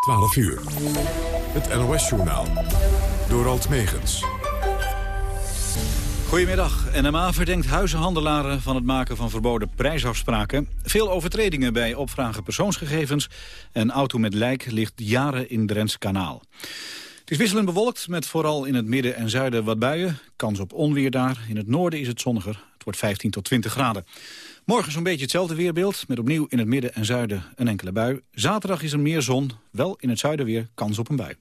12 uur. Het NOS-journaal. Door Alt Megens. Goedemiddag. NMA verdenkt huizenhandelaren van het maken van verboden prijsafspraken. Veel overtredingen bij opvragen persoonsgegevens. En auto met lijk ligt jaren in Drents kanaal. Het is wisselend bewolkt met vooral in het midden en zuiden wat buien. Kans op onweer daar. In het noorden is het zonniger. Het wordt 15 tot 20 graden. Morgen zo'n beetje hetzelfde weerbeeld, met opnieuw in het midden en zuiden een enkele bui. Zaterdag is er meer zon, wel in het zuiden weer kans op een bui.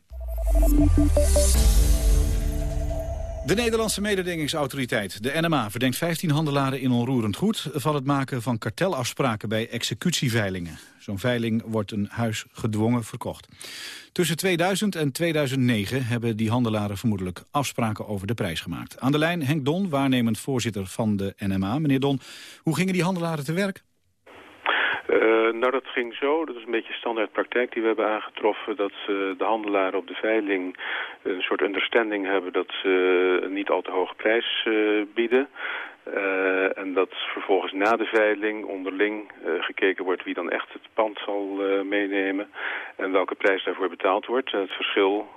De Nederlandse mededingingsautoriteit, de NMA, verdenkt 15 handelaren in onroerend goed van het maken van kartelafspraken bij executieveilingen. Zo'n veiling wordt een huis gedwongen verkocht. Tussen 2000 en 2009 hebben die handelaren vermoedelijk afspraken over de prijs gemaakt. Aan de lijn Henk Don, waarnemend voorzitter van de NMA. Meneer Don, hoe gingen die handelaren te werk? Uh, nou, dat ging zo. Dat is een beetje standaard praktijk die we hebben aangetroffen. Dat uh, de handelaren op de veiling een soort understanding hebben dat ze een niet al te hoge prijs uh, bieden. En dat vervolgens na de veiling onderling gekeken wordt wie dan echt het pand zal meenemen en welke prijs daarvoor betaald wordt. Het verschil,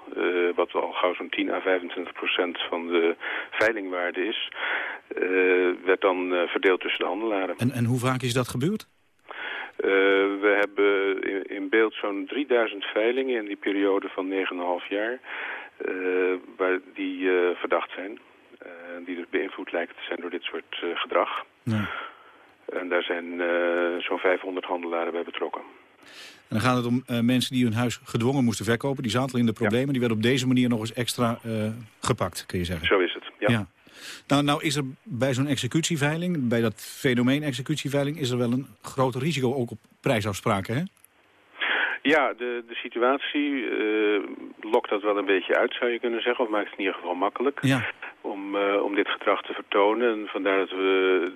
wat al gauw zo'n 10 à 25 procent van de veilingwaarde is, werd dan verdeeld tussen de handelaren. En, en hoe vaak is dat gebeurd? We hebben in, in beeld zo'n 3000 veilingen in die periode van 9,5 jaar waar die verdacht zijn. Die dus beïnvloed lijken te zijn door dit soort gedrag. Ja. En daar zijn zo'n 500 handelaren bij betrokken. En dan gaat het om mensen die hun huis gedwongen moesten verkopen. Die zaten in de problemen. Ja. Die werden op deze manier nog eens extra gepakt, kun je zeggen. Zo is het, ja. ja. Nou, nou is er bij zo'n executieveiling, bij dat fenomeen executieveiling... is er wel een groot risico ook op prijsafspraken, hè? Ja, de, de situatie uh, lokt dat wel een beetje uit, zou je kunnen zeggen. Of maakt het in ieder geval makkelijk ja. Om, uh, om dit gedrag te vertonen. En vandaar dat we...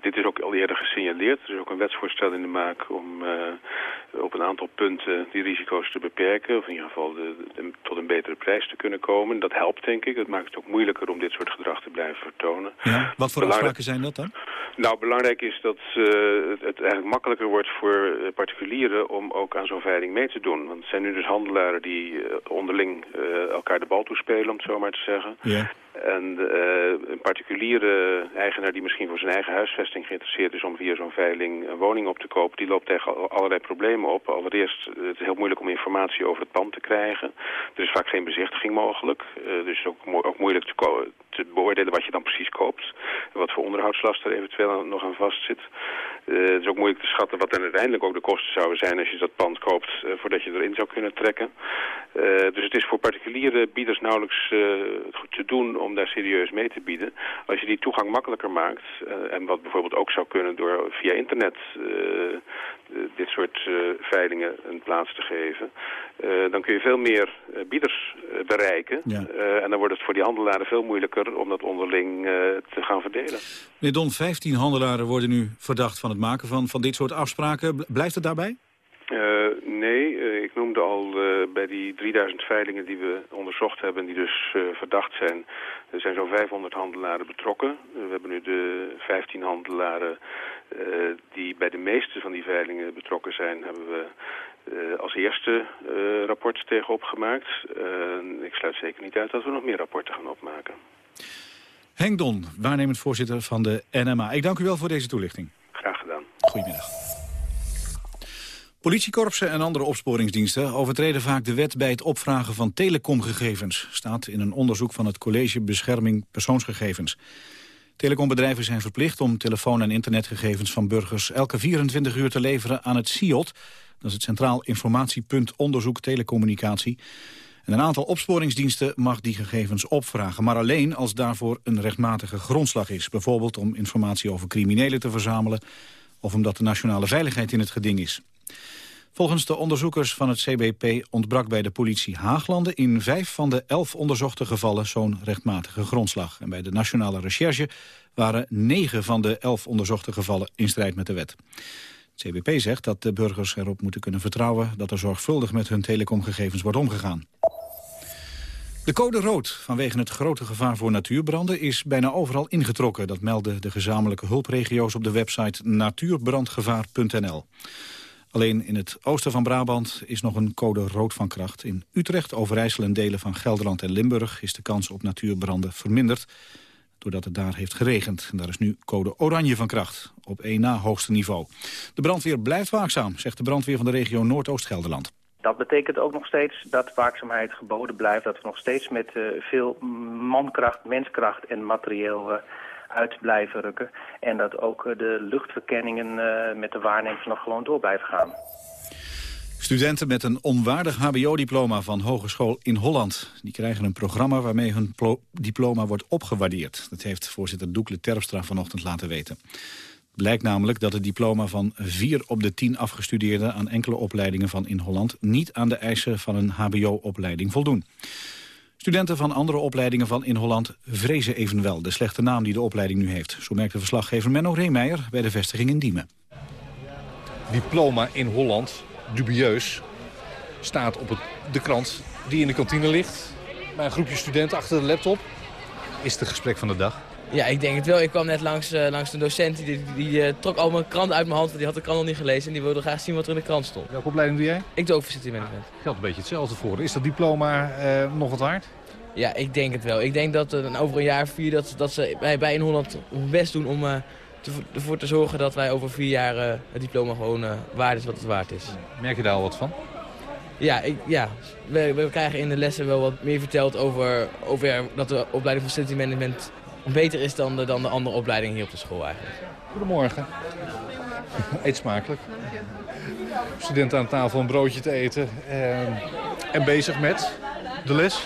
Dit is ook al eerder gesignaleerd. Er is ook een wetsvoorstel in de maak om uh, op een aantal punten die risico's te beperken. Of in ieder geval de, de, tot een betere prijs te kunnen komen. Dat helpt, denk ik. Dat maakt het ook moeilijker om dit soort gedrag te blijven vertonen. Ja. Wat voor afspraken zijn dat dan? Nou, belangrijk is dat het eigenlijk makkelijker wordt voor particulieren om ook aan zo'n veiling mee te doen. Want het zijn nu dus handelaren die onderling elkaar de bal toespelen, om het zo maar te zeggen. Ja. En uh, een particuliere eigenaar die misschien voor zijn eigen huisvesting geïnteresseerd is om via zo'n veiling een woning op te kopen, die loopt tegen allerlei problemen op. Allereerst, het is heel moeilijk om informatie over het pand te krijgen. Er is vaak geen bezichtiging mogelijk. dus het is ook, mo ook moeilijk te, beoordelen wat je dan precies koopt. Wat voor onderhoudslast er eventueel nog aan vastzit. het is ook moeilijk te schatten wat dan uiteindelijk ook de kosten zouden zijn als je dat pand koopt voordat je erin zou kunnen trekken. Dus het is voor particuliere bieders nauwelijks goed te doen om daar serieus mee te bieden. Als je die toegang makkelijker maakt, en wat bijvoorbeeld ook zou kunnen door via internet dit soort veilingen een plaats te geven, dan kun je veel meer bieders bereiken. Ja. en dan wordt het voor die handelaren veel moeilijker om dat onderling te gaan verdelen. Meneer Don, 15 handelaren worden nu verdacht van het maken van, van dit soort afspraken. Blijft het daarbij? Uh, nee, uh, ik noemde al uh, bij die 3000 veilingen die we onderzocht hebben... die dus verdacht zijn, er zijn zo'n 500 handelaren betrokken. we hebben nu de 15 handelaren die bij de meeste van die veilingen betrokken zijn... hebben we als eerste rapport tegenop gemaakt. ik sluit zeker niet uit dat we nog meer rapporten gaan opmaken. Henk Don, waarnemend voorzitter van de NMA. Ik dank u wel voor deze toelichting. Graag gedaan. Goedemiddag. Politiekorpsen en andere opsporingsdiensten overtreden vaak de wet bij het opvragen van telecomgegevens, staat in een onderzoek van het College Bescherming Persoonsgegevens. Telecombedrijven zijn verplicht om telefoon- en internetgegevens van burgers elke 24 uur te leveren aan het CIOT, dat is het Centraal Informatiepunt Onderzoek Telecommunicatie. En een aantal opsporingsdiensten mag die gegevens opvragen, maar alleen als daarvoor een rechtmatige grondslag is. Bijvoorbeeld om informatie over criminelen te verzamelen of omdat de nationale veiligheid in het geding is. Volgens de onderzoekers van het CBP ontbrak bij de politie Haaglanden in vijf van de elf onderzochte gevallen zo'n rechtmatige grondslag. En bij de Nationale Recherche waren negen van de elf onderzochte gevallen in strijd met de wet. Het CBP zegt dat de burgers erop moeten kunnen vertrouwen dat er zorgvuldig met hun telecomgegevens wordt omgegaan. De code rood vanwege het grote gevaar voor natuurbranden is bijna overal ingetrokken. Dat melden de gezamenlijke hulpregio's op de website natuurbrandgevaar.nl. Alleen in het oosten van Brabant is nog een code rood van kracht. In Utrecht, Overijssel en delen van Gelderland en Limburg... is de kans op natuurbranden verminderd doordat het daar heeft geregend. En daar is nu code oranje van kracht, op één na hoogste niveau. De brandweer blijft waakzaam, zegt de brandweer van de regio Noordoost-Gelderland. Dat betekent ook nog steeds dat waakzaamheid geboden blijft. Dat we nog steeds met uh, veel mankracht, menskracht en materieel uh, uit blijven rukken. En dat ook uh, de luchtverkenningen met de waarnemers nog gewoon door blijven gaan. Studenten met een onwaardig hbo-diploma van Hogeschool in Holland. Die krijgen een programma waarmee hun diploma wordt opgewaardeerd. Dat heeft voorzitter Doekle Terpstra vanochtend laten weten. Blijkt namelijk dat het diploma van vier op de tien afgestudeerden... aan enkele opleidingen van in Holland... niet aan de eisen van een hbo-opleiding voldoen. Studenten van andere opleidingen van in Holland vrezen evenwel... de slechte naam die de opleiding nu heeft. Zo merkte verslaggever Menno Reemeijer bij de vestiging in Diemen. Diploma in Holland dubieus staat op het, de krant die in de kantine ligt. Bij een groepje studenten achter de laptop. Is het een gesprek van de dag? Ja, ik denk het wel. Ik kwam net langs, uh, langs een docent. Die, die uh, trok al mijn krant uit mijn hand. Want die had de krant nog niet gelezen. En die wilde graag zien wat er in de krant stond. Welke opleiding doe jij? Ik doe ook facility management. Geldt een beetje hetzelfde voor. Is dat diploma uh, nog wat waard? Ja, ik denk het wel. Ik denk dat over een jaar vier dat, dat ze bij, bij in Holland hun best doen om ervoor te zorgen dat wij over vier jaar uh, het diploma gewoon waard is wat het waard is. Merk je daar al wat van? Ja, ik, ja. We, we, krijgen in de lessen wel wat meer verteld over, over dat de opleiding van facility management beter is dan de, dan de andere opleiding hier op de school eigenlijk. Goedemorgen. Eet smakelijk. Studenten aan tafel een broodje te eten. En, en bezig met de les?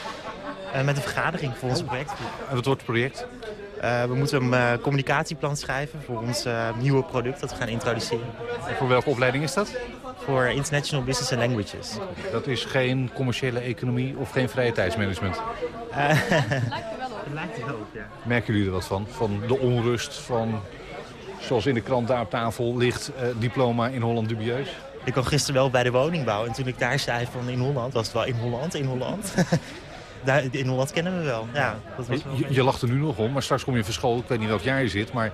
Uh, met een vergadering voor ons project. En wat wordt het project? Uh, we moeten een uh, communicatieplan schrijven voor ons uh, nieuwe product dat we gaan introduceren. En voor welke opleiding is dat? Voor International Business and Languages. Dat is geen commerciële economie of geen vrije tijdsmanagement? lijkt er wel op. Het lijkt er wel op, ja. Merken jullie er wat van? Van de onrust, van zoals in de krant daar op tafel ligt, diploma in Holland dubieus? Ik kwam gisteren wel bij de woningbouw en toen ik daar zei van in Holland, was het wel in Holland, in Holland. in Holland kennen we wel. Ja, dat was wel je, je lacht er nu nog om, maar straks kom je van school. Ik weet niet welk jaar je zit, maar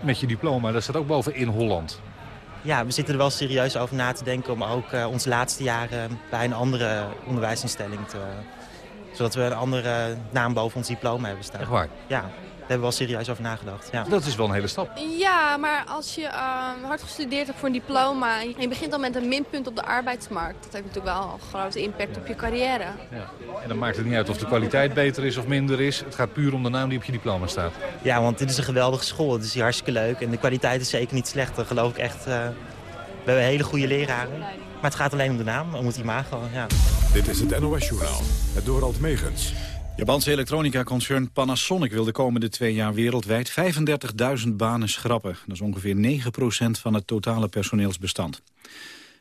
met je diploma, dat staat ook boven in Holland. Ja, we zitten er wel serieus over na te denken om ook uh, onze laatste jaren bij een andere onderwijsinstelling te... Zodat we een andere naam boven ons diploma hebben staan. Echt waar? Ja hebben we wel serieus over nagedacht. Ja. Dat is wel een hele stap. Ja, maar als je uh, hard gestudeerd hebt voor een diploma... en je begint dan met een minpunt op de arbeidsmarkt... dat heeft natuurlijk wel een grote impact op je carrière. Ja. En dan maakt het niet uit of de kwaliteit beter is of minder is. Het gaat puur om de naam die op je diploma staat. Ja, want dit is een geweldige school. Het is hier hartstikke leuk. En de kwaliteit is zeker niet slecht. Dat geloof ik echt. Uh, we hebben hele goede leraren. Maar het gaat alleen om de naam, om het imago. Ja. Dit is het NOS Journaal, het Dorald Megens. Japanse elektronica-concern Panasonic wil de komende twee jaar wereldwijd 35.000 banen schrappen. Dat is ongeveer 9% van het totale personeelsbestand.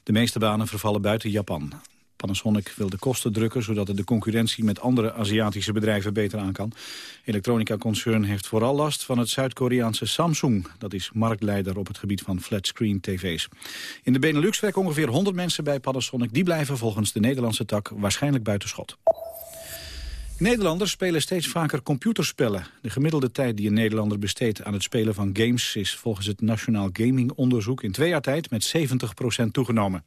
De meeste banen vervallen buiten Japan. Panasonic wil de kosten drukken, zodat het de concurrentie met andere Aziatische bedrijven beter aan kan. Elektronica-concern heeft vooral last van het Zuid-Koreaanse Samsung. Dat is marktleider op het gebied van flatscreen tv's. In de Benelux werken ongeveer 100 mensen bij Panasonic. Die blijven volgens de Nederlandse tak waarschijnlijk buitenschot. Nederlanders spelen steeds vaker computerspellen. De gemiddelde tijd die een Nederlander besteedt aan het spelen van games... is volgens het Nationaal Gaming Onderzoek in twee jaar tijd met 70% toegenomen.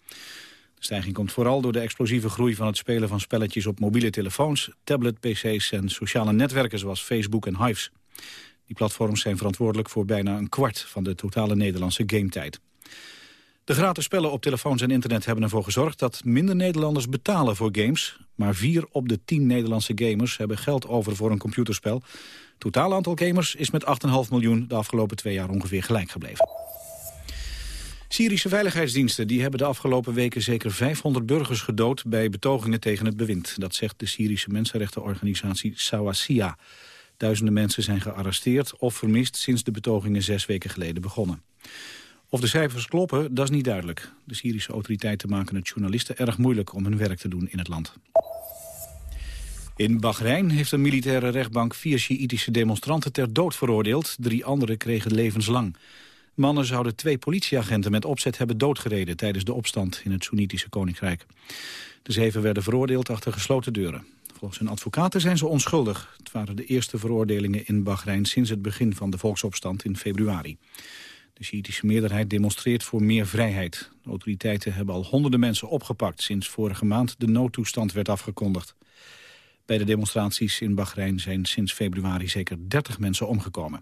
De stijging komt vooral door de explosieve groei van het spelen van spelletjes op mobiele telefoons, tablet, pc's en sociale netwerken zoals Facebook en Hives. Die platforms zijn verantwoordelijk voor bijna een kwart van de totale Nederlandse gametijd. De gratis spellen op telefoons en internet hebben ervoor gezorgd dat minder Nederlanders betalen voor games. Maar vier op de tien Nederlandse gamers hebben geld over voor een computerspel. Het totaal aantal gamers is met 8,5 miljoen de afgelopen twee jaar ongeveer gelijk gebleven. Syrische veiligheidsdiensten die hebben de afgelopen weken zeker 500 burgers gedood bij betogingen tegen het bewind. Dat zegt de Syrische mensenrechtenorganisatie Sawasia. Duizenden mensen zijn gearresteerd of vermist sinds de betogingen zes weken geleden begonnen. Of de cijfers kloppen, dat is niet duidelijk. De Syrische autoriteiten maken het journalisten erg moeilijk om hun werk te doen in het land. In Bahrein heeft een militaire rechtbank vier Sjiïtische demonstranten ter dood veroordeeld. Drie anderen kregen levenslang. Mannen zouden twee politieagenten met opzet hebben doodgereden tijdens de opstand in het Soenitische koninkrijk. De zeven werden veroordeeld achter gesloten deuren. Volgens hun advocaten zijn ze onschuldig. Het waren de eerste veroordelingen in Bahrein sinds het begin van de volksopstand in februari. De Sjiitische meerderheid demonstreert voor meer vrijheid. De autoriteiten hebben al honderden mensen opgepakt... sinds vorige maand de noodtoestand werd afgekondigd. Bij de demonstraties in Bahrein zijn sinds februari zeker 30 mensen omgekomen.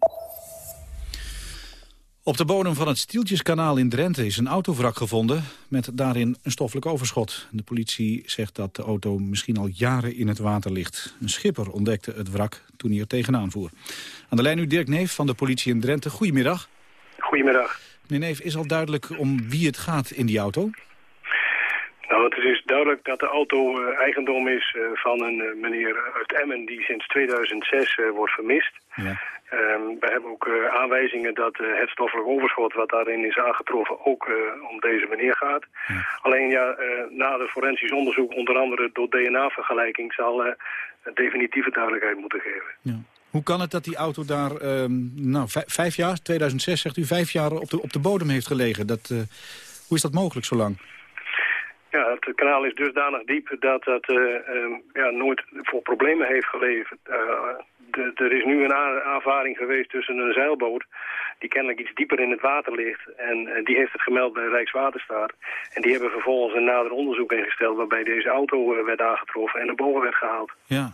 Op de bodem van het Stieltjeskanaal in Drenthe is een autovrak gevonden... met daarin een stoffelijk overschot. De politie zegt dat de auto misschien al jaren in het water ligt. Een schipper ontdekte het wrak toen hij er tegenaan voer. Aan de lijn nu Dirk Neef van de politie in Drenthe. Goedemiddag. Goedemiddag. Meneer Neef, is al duidelijk om wie het gaat in die auto? Nou, het is duidelijk dat de auto uh, eigendom is uh, van een uh, meneer uit Emmen die sinds 2006 wordt vermist. Ja. Um, we hebben ook aanwijzingen dat het stoffelijk overschot wat daarin is aangetroffen ook om deze meneer gaat. Ja. Alleen ja, na de forensisch onderzoek, onder andere door DNA-vergelijking, zal definitieve duidelijkheid moeten geven. Ja. Hoe kan het dat die auto daar, um, nou, vijf jaar, 2006 zegt u, vijf jaar op de, op de bodem heeft gelegen? Dat, hoe is dat mogelijk zo lang? Ja, het kanaal is dusdanig diep dat dat uh, uh, ja, nooit voor problemen heeft geleverd. De, er is nu een aanvaring geweest tussen een zeilboot die kennelijk iets dieper in het water ligt. En die heeft het gemeld bij Rijkswaterstaat. En die hebben vervolgens een nader onderzoek ingesteld waarbij deze auto werd aangetroffen en naar boven werd gehaald. Ja,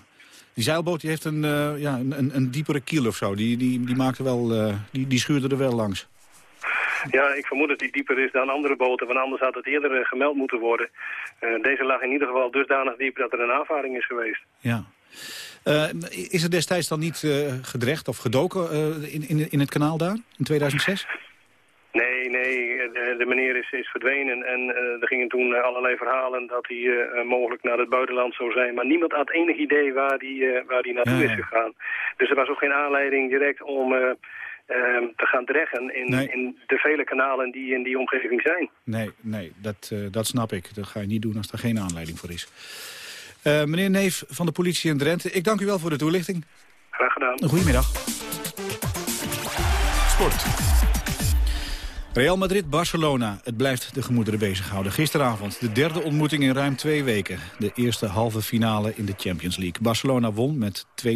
die zeilboot die heeft een, ja, een, een, diepere kiel of zo. Die, die, die, maakte wel, die, die schuurde er wel langs. Ja, ik vermoed dat die dieper is dan andere boten, want anders had het eerder uh, gemeld moeten worden. Uh, deze lag in ieder geval dusdanig diep dat er een aanvaring is geweest. Ja. Uh, is er destijds dan niet gedrecht of gedoken in, in, in het kanaal daar, in 2006? Nee, nee, de, de meneer is, is verdwenen en er gingen toen allerlei verhalen dat hij mogelijk naar het buitenland zou zijn. Maar niemand had enig idee waar hij uh, waar die naartoe ja, is gegaan. Dus er was ook geen aanleiding direct om te gaan dreggen in, in de vele kanalen die in die omgeving zijn. Nee, nee dat, uh, dat snap ik. Dat ga je niet doen als er geen aanleiding voor is. Uh, meneer Neef van de politie in Drenthe, ik dank u wel voor de toelichting. Graag gedaan. Goedemiddag. Sport. Real Madrid-Barcelona. Het blijft de gemoederen bezighouden. Gisteravond de derde ontmoeting in ruim twee weken. De eerste halve finale in de Champions League. Barcelona won met 2-0.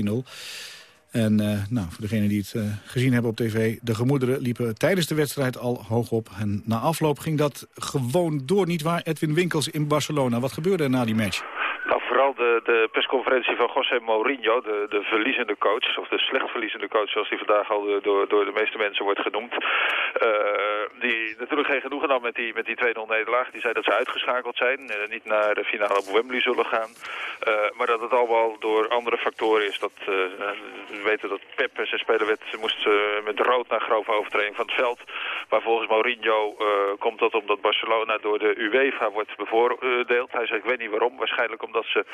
En uh, nou, voor degenen die het uh, gezien hebben op tv... de gemoederen liepen tijdens de wedstrijd al hoog op. En na afloop ging dat gewoon door, niet waar? Edwin Winkels in Barcelona. Wat gebeurde er na die match? vooral de, de persconferentie van José Mourinho, de, de verliezende coach, of de slecht verliezende coach zoals die vandaag al door, door de meeste mensen wordt genoemd. Uh, die natuurlijk geen genoegen nam met die, met die 2-0 nederlaag. Die zei dat ze uitgeschakeld zijn, uh, niet naar de finale op Wembley zullen gaan. Uh, maar dat het allemaal door andere factoren is. Dat, we weten dat Pep en zijn speler werd, moest met rood naar grove overtreding van het veld. Maar volgens Mourinho komt dat omdat Barcelona door de UEFA wordt bevoordeeld. Hij zegt, ik weet niet waarom. Waarschijnlijk omdat ze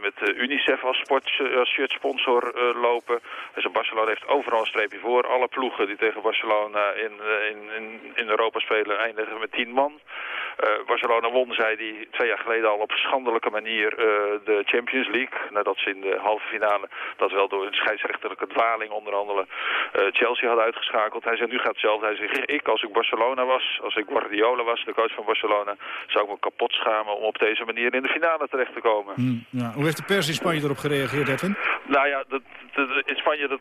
met UNICEF als, sport, als shirtsponsor lopen. Dus Barcelona heeft overal een streepje voor. Alle ploegen die tegen Barcelona in, in, in, in Europa spelen eindigen met tien man. Barcelona won, zei die twee jaar geleden al op schandelijke manier de Champions League. Nadat ze in de halve finale dat wel door een scheidsrechterlijke dwaling onder andere Chelsea had uitgeschakeld. Hij zei nu gaat hetzelfde. Hij zegt ik als ik Barcelona was, als ik Guardiola was, de coach van Barcelona, zou ik me kapot schamen om op deze manier in de finale terecht te komen. Hmm, ja. Hoe heeft de pers in Spanje erop gereageerd, Edwin? Nou ja, dat, dat, in Spanje dat,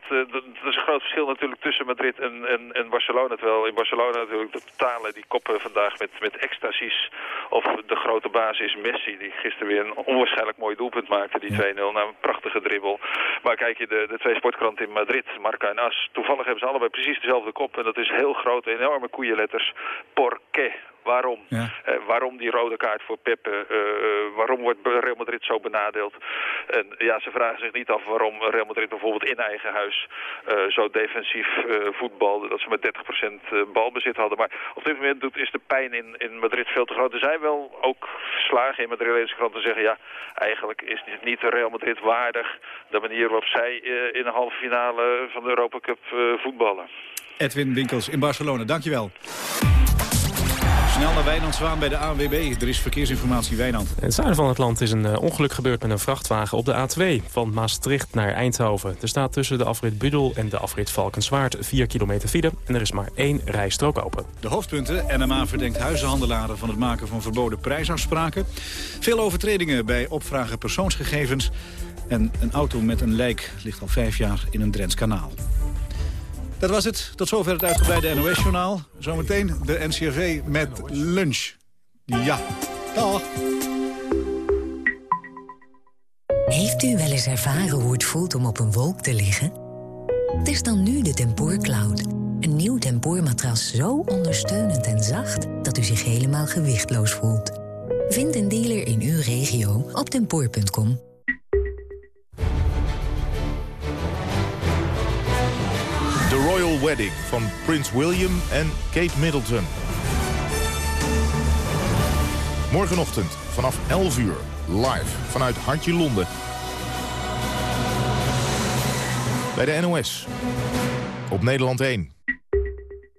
is een groot verschil natuurlijk tussen Madrid en, en, en Barcelona. Terwijl in Barcelona natuurlijk de totale die koppen vandaag met, met Of de grote basis is Messi, die gisteren weer een onwaarschijnlijk mooi doelpunt maakte, die 2-0. Nou, een prachtige dribbel. Maar kijk je, de, de twee sportkranten in Madrid, Marca en As, toevallig hebben ze allebei precies dezelfde kop. En dat is heel grote, enorme koeienletters. Por qué? Waarom? Ja. Uh, waarom die rode kaart voor Pepe? Uh, uh, waarom wordt Real Madrid zo benadeeld? En ja, ze vragen zich niet af waarom Real Madrid bijvoorbeeld in eigen huis zo defensief voetbalde. Dat ze met 30% balbezit hadden. Maar op dit moment doet, is de pijn in, in Madrid veel te groot. Er zijn wel ook slagen in Madrileense kranten zeggen... ja, eigenlijk is het niet Real Madrid waardig... de manier waarop zij in de halve finale van de Europa Cup voetballen. Edwin Winkels in Barcelona, dankjewel. Snel naar Wijnand Zwaan bij de ANWB. Er is verkeersinformatie Wijnand. In het zuiden van het land is een uh, ongeluk gebeurd met een vrachtwagen op de A2 van Maastricht naar Eindhoven. Er staat tussen de afrit Budel en de afrit Valkenswaard 4 kilometer file en er is maar één rijstrook open. De hoofdpunten. NMA verdenkt huizenhandelaren van het maken van verboden prijsafspraken. Veel overtredingen bij opvragen persoonsgegevens. En een auto met een lijk ligt al vijf jaar in een Drents kanaal. Dat was het. Tot zover het uitgebreide NOS-journaal. Zometeen de NCRV met lunch. Ja, dag. Heeft u wel eens ervaren hoe het voelt om op een wolk te liggen? Is dan nu de Tempoor Cloud. Een nieuw tempoormatras zo ondersteunend en zacht... dat u zich helemaal gewichtloos voelt. Vind een dealer in uw regio op tempoor.com. Wedding van Prins William en Kate Middleton. Morgenochtend vanaf 11 uur, live vanuit Hartje Londen. Bij de NOS. Op Nederland 1.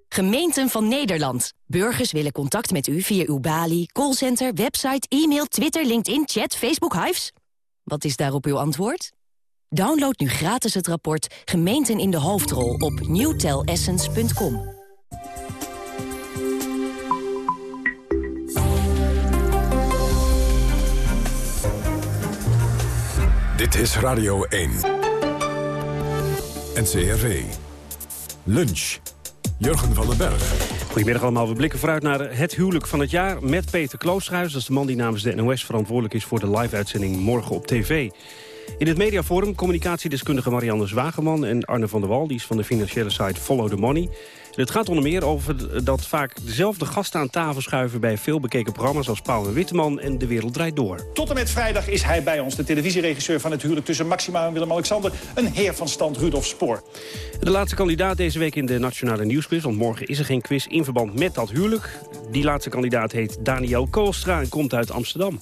Gemeenten van Nederland. Burgers willen contact met u via uw balie, callcenter, website, e-mail, Twitter, LinkedIn, chat, Facebook, Hives. Wat is daarop uw antwoord? Download nu gratis het rapport Gemeenten in de Hoofdrol op newtelessence.com. Dit is Radio 1. NCRV. Lunch. Jurgen van den Berg. Goedemiddag allemaal. We blikken vooruit naar het huwelijk van het jaar met Peter Kloosterhuis. Dat is de man die namens de NOS verantwoordelijk is voor de live-uitzending morgen op tv. In het mediaforum communicatiedeskundige Marianne Zwageman en Arne van der Wal. Die is van de financiële site Follow the Money. het gaat onder meer over dat vaak dezelfde gasten aan tafel schuiven... bij veel bekeken programma's als Pauw en Witteman en De Wereld Draait Door. Tot en met vrijdag is hij bij ons, de televisieregisseur van het huwelijk... tussen Maxima en Willem-Alexander, een heer van stand Rudolf Spoor. De laatste kandidaat deze week in de Nationale Nieuwsquiz... want morgen is er geen quiz in verband met dat huwelijk. Die laatste kandidaat heet Daniel Koolstra en komt uit Amsterdam.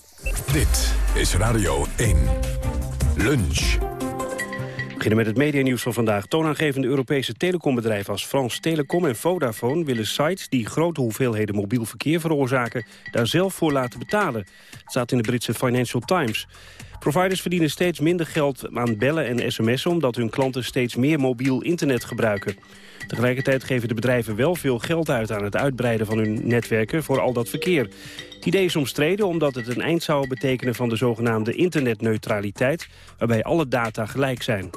Dit is Radio 1. Lunch. Beginnen met het medianieuws van vandaag. Toonaangevende Europese telecombedrijven als France Telecom en Vodafone... willen sites die grote hoeveelheden mobiel verkeer veroorzaken... daar zelf voor laten betalen. Het staat in de Britse Financial Times. Providers verdienen steeds minder geld aan bellen en sms'en... omdat hun klanten steeds meer mobiel internet gebruiken. Tegelijkertijd geven de bedrijven wel veel geld uit aan het uitbreiden van hun netwerken voor al dat verkeer. Het idee is omstreden omdat het een eind zou betekenen van de zogenaamde internetneutraliteit, waarbij alle data gelijk zijn.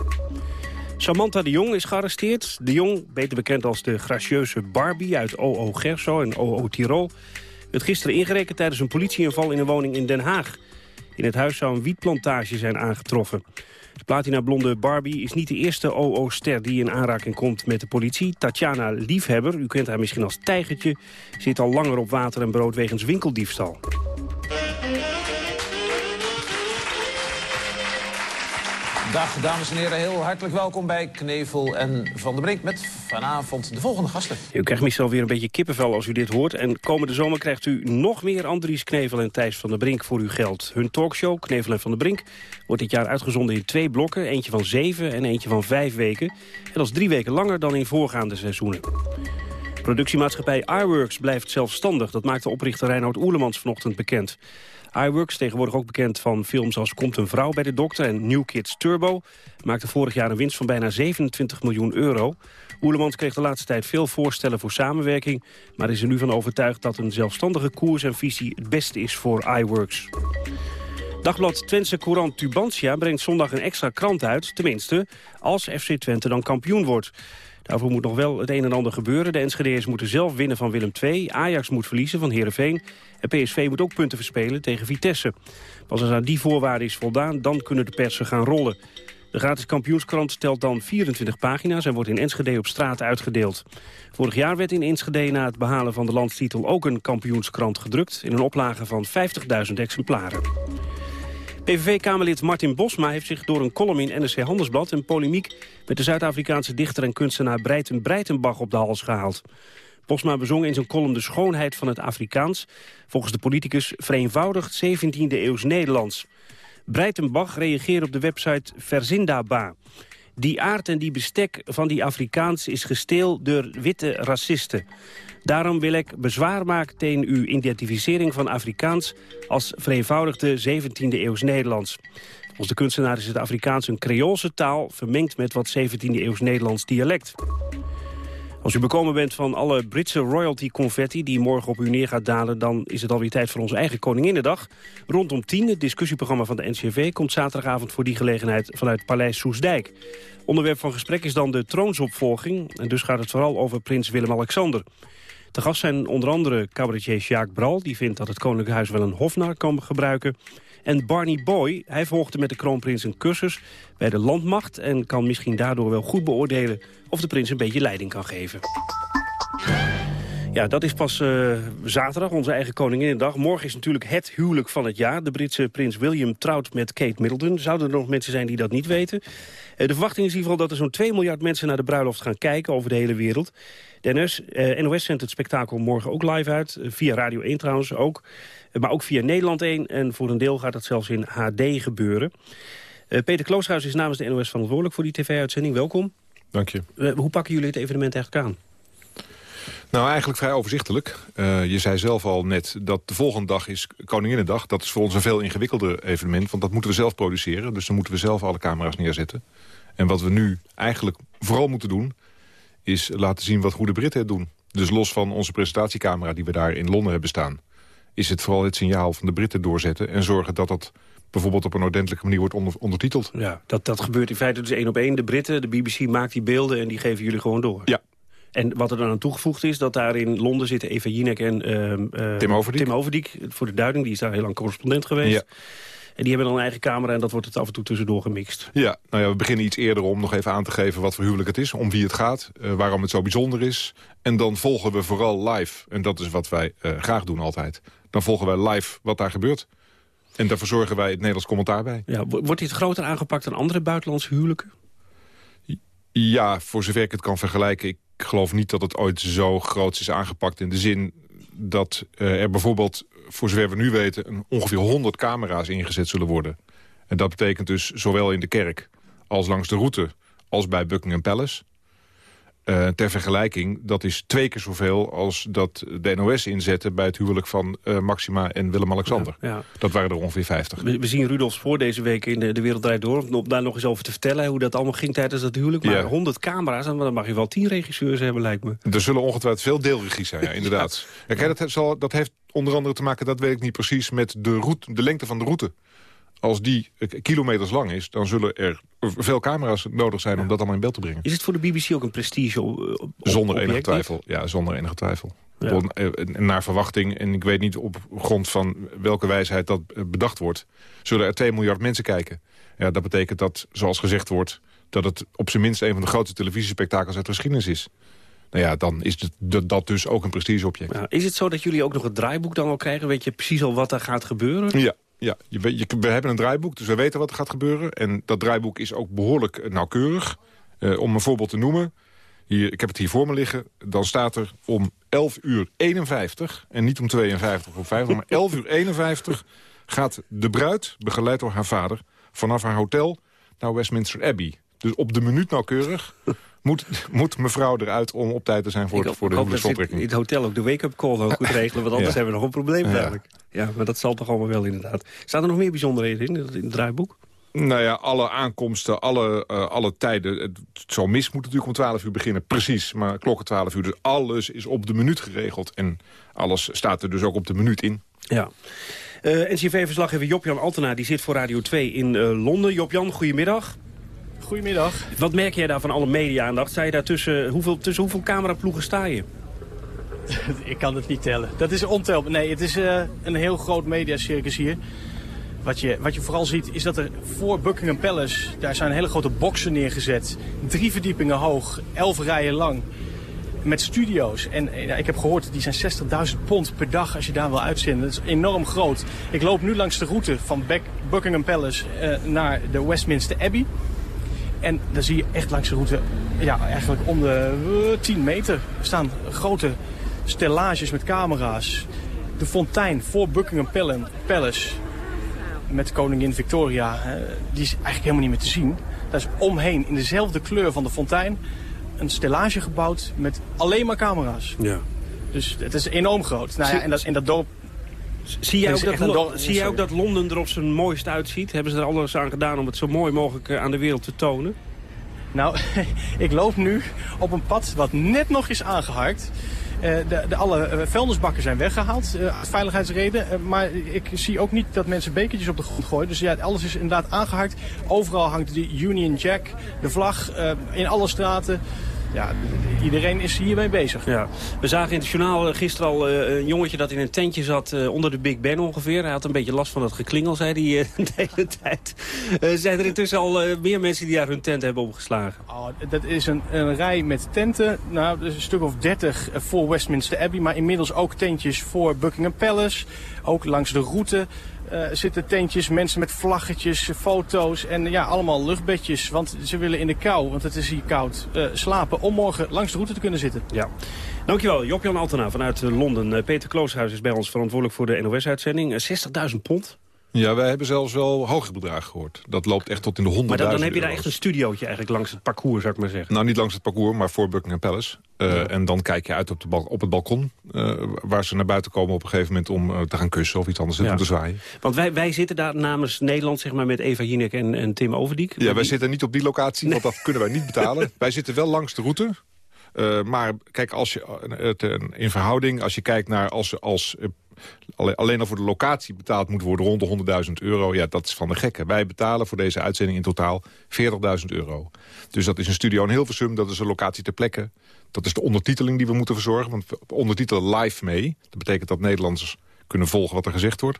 Samantha de Jong is gearresteerd. De Jong, beter bekend als de gracieuze Barbie uit OO Gerso en OO Tirol... werd gisteren ingerekend tijdens een politieinval in een woning in Den Haag. In het huis zou een wietplantage zijn aangetroffen. De platina-blonde Barbie is niet de eerste OO-ster die in aanraking komt met de politie. Tatjana Liefhebber, u kent haar misschien als Tijgertje, zit al langer op water en brood wegens winkeldiefstal. Dag dames en heren, heel hartelijk welkom bij Knevel en Van der Brink... met vanavond de volgende gasten. U krijgt misschien weer een beetje kippenvel als u dit hoort. En komende zomer krijgt u nog meer Andries Knevel en Thijs van der Brink voor uw geld. Hun talkshow, Knevel en Van der Brink, wordt dit jaar uitgezonden in twee blokken. Eentje van zeven en eentje van vijf weken. En dat is drie weken langer dan in voorgaande seizoenen. Productiemaatschappij iWorks blijft zelfstandig. Dat maakte oprichter Reinhard Oerlemans vanochtend bekend iWorks, tegenwoordig ook bekend van films als Komt een vrouw bij de dokter en New Kids Turbo, maakte vorig jaar een winst van bijna 27 miljoen euro. Oerlemans kreeg de laatste tijd veel voorstellen voor samenwerking, maar is er nu van overtuigd dat een zelfstandige koers en visie het beste is voor iWorks. Dagblad Twentse Courant Tubantia brengt zondag een extra krant uit, tenminste als FC Twente dan kampioen wordt. Daarvoor moet nog wel het een en ander gebeuren. De Enschede'ers moeten zelf winnen van Willem II. Ajax moet verliezen van Heerenveen. En PSV moet ook punten verspelen tegen Vitesse. Pas als aan die voorwaarden is voldaan, dan kunnen de persen gaan rollen. De gratis kampioenskrant stelt dan 24 pagina's en wordt in Enschede op straat uitgedeeld. Vorig jaar werd in Enschede na het behalen van de landstitel ook een kampioenskrant gedrukt... in een oplage van 50.000 exemplaren. PVV-kamerlid Martin Bosma heeft zich door een column in NRC Handelsblad... een polemiek met de Zuid-Afrikaanse dichter en kunstenaar Breiten Breitenbach op de hals gehaald. Bosma bezong in zijn column de schoonheid van het Afrikaans. Volgens de politicus vereenvoudigd 17e-eeuws Nederlands. Breitenbach reageerde op de website Verzindaba. Die aard en die bestek van die Afrikaans is gesteel door witte racisten. Daarom wil ik bezwaar maken tegen uw identificering van Afrikaans... als vereenvoudigde 17e-eeuws Nederlands. Volgens de kunstenaar is het Afrikaans een Creoolse taal... vermengd met wat 17e-eeuws Nederlands dialect. Als u bekomen bent van alle Britse royalty confetti die morgen op u neer gaat dalen... dan is het alweer tijd voor onze eigen Koninginnedag. Rondom 10, het discussieprogramma van de NCV... komt zaterdagavond voor die gelegenheid vanuit Paleis Soesdijk. Onderwerp van gesprek is dan de troonsopvolging. En dus gaat het vooral over prins Willem-Alexander. Te gast zijn onder andere cabaretier Jacques Bral... die vindt dat het Koninklijk Huis wel een hofnaar kan gebruiken... En Barney Boy, hij volgde met de kroonprins een cursus bij de landmacht... en kan misschien daardoor wel goed beoordelen of de prins een beetje leiding kan geven. Ja, dat is pas uh, zaterdag, onze eigen Koninginnedag. Morgen is natuurlijk het huwelijk van het jaar. De Britse prins William trouwt met Kate Middleton. Zouden er nog mensen zijn die dat niet weten? Uh, de verwachting is in ieder geval dat er zo'n 2 miljard mensen naar de bruiloft gaan kijken over de hele wereld. De NOS, uh, NOS zendt het spektakel morgen ook live uit. via Radio 1 trouwens ook. maar ook via Nederland 1. En voor een deel gaat het zelfs in HD gebeuren. Peter Klooshuis is namens de NOS verantwoordelijk voor die tv-uitzending. Welkom. Dank je. hoe pakken jullie het evenement eigenlijk aan? Nou, eigenlijk vrij overzichtelijk. Uh, je zei zelf al net dat de volgende dag is Koninginnedag. Dat is voor ons een veel ingewikkelder evenement, want dat moeten we zelf produceren. Dus dan moeten we zelf alle camera's neerzetten. En wat we nu eigenlijk vooral moeten doen, is laten zien wat goede Britten het doen. Dus los van onze presentatiecamera die we daar in Londen hebben staan... is het vooral het signaal van de Britten doorzetten... en zorgen dat dat bijvoorbeeld op een ordentelijke manier wordt onder, ondertiteld. Ja, dat, dat gebeurt in feite dus één op één. De Britten, de BBC maakt die beelden en die geven jullie gewoon door. Ja, en wat er dan aan toegevoegd is, dat daar in Londen zitten Eva Jinek en uh, Tim, Overdiek. Tim Overdiek. Voor de duiding, die is daar heel lang correspondent geweest. Ja. En die hebben dan een eigen camera en dat wordt het af en toe tussendoor gemixt. Ja, nou ja, we beginnen iets eerder om nog even aan te geven wat voor huwelijk het is. Om wie het gaat, uh, waarom het zo bijzonder is. En dan volgen we vooral live. En dat is wat wij uh, graag doen altijd. Dan volgen wij live wat daar gebeurt. En daar verzorgen wij het Nederlands commentaar bij. Ja, wordt dit groter aangepakt dan andere buitenlandse huwelijken? Ja, voor zover ik het kan vergelijken. Ik geloof niet dat het ooit zo groot is aangepakt... in de zin dat uh, er bijvoorbeeld, voor zover we nu weten... ongeveer 100 camera's ingezet zullen worden. En dat betekent dus zowel in de kerk als langs de route... als bij Buckingham Palace. Uh, ter vergelijking, dat is twee keer zoveel als dat de NOS inzette... bij het huwelijk van uh, Maxima en Willem-Alexander. Ja, ja. Dat waren er ongeveer 50. We, we zien Rudolf Spoor deze week in de, de Wereld Draait Door... om daar nog eens over te vertellen hoe dat allemaal ging tijdens dat huwelijk. Maar ja. 100 camera's, dan mag je wel 10 regisseurs hebben, lijkt me. Er zullen ongetwijfeld veel deelregie zijn, ja, inderdaad. Kijk, dat, zal, dat heeft onder andere te maken, dat weet ik niet precies... met de, route, de lengte van de route als die kilometers lang is... dan zullen er veel camera's nodig zijn om dat allemaal in beeld te brengen. Is het voor de BBC ook een prestige op, Zonder enige twijfel. Ja, zonder enige twijfel. Ja. Naar verwachting, en ik weet niet op grond van welke wijsheid dat bedacht wordt... zullen er 2 miljard mensen kijken. Ja, dat betekent dat, zoals gezegd wordt... dat het op zijn minst een van de grootste televisiespektakels uit de geschiedenis is. Nou ja, dan is het, dat dus ook een prestigeobject. Ja, is het zo dat jullie ook nog het draaiboek dan al krijgen? Weet je precies al wat er gaat gebeuren? Ja, ja, je, je, we hebben een draaiboek, dus we weten wat er gaat gebeuren. En dat draaiboek is ook behoorlijk nauwkeurig. Uh, om een voorbeeld te noemen, hier, ik heb het hier voor me liggen... dan staat er om 11 uur 51, en niet om 52 of 50... maar 11 uur 51 gaat de bruid, begeleid door haar vader... vanaf haar hotel naar Westminster Abbey. Dus op de minuut nauwkeurig moet, moet mevrouw eruit om op tijd te zijn voor, ik, voor de huwelijksvoltrekking. in het hotel ook de wake-up call goed regelen... want anders hebben we nog een probleem eigenlijk. Ja, maar dat zal toch allemaal wel inderdaad. Staan er nog meer bijzonderheden in, in het draaiboek? Nou ja, alle aankomsten, alle, uh, alle tijden. Het zo mis moet natuurlijk om 12 uur beginnen, precies. Maar klokken 12 uur, dus alles is op de minuut geregeld. En alles staat er dus ook op de minuut in. Ja. Uh, NCV-verslaggever Job-Jan Altena die zit voor Radio 2 in uh, Londen. Job-Jan, goedemiddag. Goedemiddag. Wat merk jij daar van alle media-aandacht? Sta je daar tussen hoeveel, tussen hoeveel cameraploegen sta je? Ik kan het niet tellen. Dat is ontelbaar. Nee, het is uh, een heel groot mediacircus hier. Wat je, wat je vooral ziet is dat er voor Buckingham Palace... daar zijn hele grote boxen neergezet. Drie verdiepingen hoog, elf rijen lang. Met studio's. En ja, ik heb gehoord, die zijn 60.000 pond per dag als je daar wil uitzenden. Dat is enorm groot. Ik loop nu langs de route van Buckingham Palace uh, naar de Westminster Abbey. En dan zie je echt langs de route, ja, eigenlijk om de uh, 10 meter staan grote stellages met camera's. De fontein voor Buckingham Palace met koningin Victoria, die is eigenlijk helemaal niet meer te zien. Daar is omheen, in dezelfde kleur van de fontein, een stellage gebouwd met alleen maar camera's. Ja. Dus het is enorm groot. Nou ja, en, dat, in dat dorp... Zie jij, ook dat, zie jij ook dat Londen er op zijn mooist uitziet? Hebben ze er alles aan gedaan om het zo mooi mogelijk aan de wereld te tonen? Nou, ik loop nu op een pad wat net nog is aangeharkt. Uh, de, de, alle uh, vuilnisbakken zijn weggehaald, uh, veiligheidsreden. maar ik zie ook niet dat mensen bekertjes op de grond gooien. Dus ja, alles is inderdaad aangeharkt. Overal hangt de Union Jack, de vlag, in alle straten ja, iedereen is hiermee bezig. Ja. We zagen in het journaal eh, gisteren al uh, een jongetje dat in een tentje zat uh, onder de Big Ben ongeveer. Hij had een beetje last van dat geklingel, zei hij uh, de hele tijd. zijn er intussen al meer mensen die daar hun tent hebben opgeslagen? Oh, dat is een, een rij met tenten. Nou, is een stuk of dertig voor Westminster Abbey. Maar inmiddels ook tentjes voor Buckingham Palace. Ook langs de route. Uh, zitten tentjes, mensen met vlaggetjes, foto's en ja, allemaal luchtbedjes. Want ze willen in de kou, want het is hier koud, uh, slapen om morgen langs de route te kunnen zitten. Ja. Dankjewel, Job-Jan Altena vanuit eh, Londen. Peter Klooshuis is bij ons verantwoordelijk voor de NOS-uitzending. 60.000 pond. Ja, wij hebben zelfs wel hogere bedragen gehoord. Dat loopt echt tot in de honderdduizend Maar dan, dan heb je daar echt een studiootje eigenlijk langs het parcours, zou ik maar zeggen. Nou, niet langs het parcours, maar voor Buckingham Palace. Uh, En dan kijk je uit op, de op het balkon, uh, waar ze naar buiten komen op een gegeven moment om uh, te gaan kussen of iets anders ja. om te zwaaien. Want wij, wij zitten daar namens Nederland, zeg maar, met Eva Jinek en, en Tim Overdiek. Ja, wij zitten niet op die locatie, nee. want dat kunnen wij niet betalen. wij zitten wel langs de route. Uh, maar kijk, als je, in verhouding, als je kijkt naar als, als alleen al voor de locatie betaald moet worden rond de 100.000 euro. Ja, dat is van de gekke. Wij betalen voor deze uitzending in totaal 40.000 euro. Dus dat is een studio in Hilversum, dat is een locatie ter plekke. Dat is de ondertiteling die we moeten verzorgen. Want we ondertitelen live mee. Dat betekent dat Nederlanders kunnen volgen wat er gezegd wordt.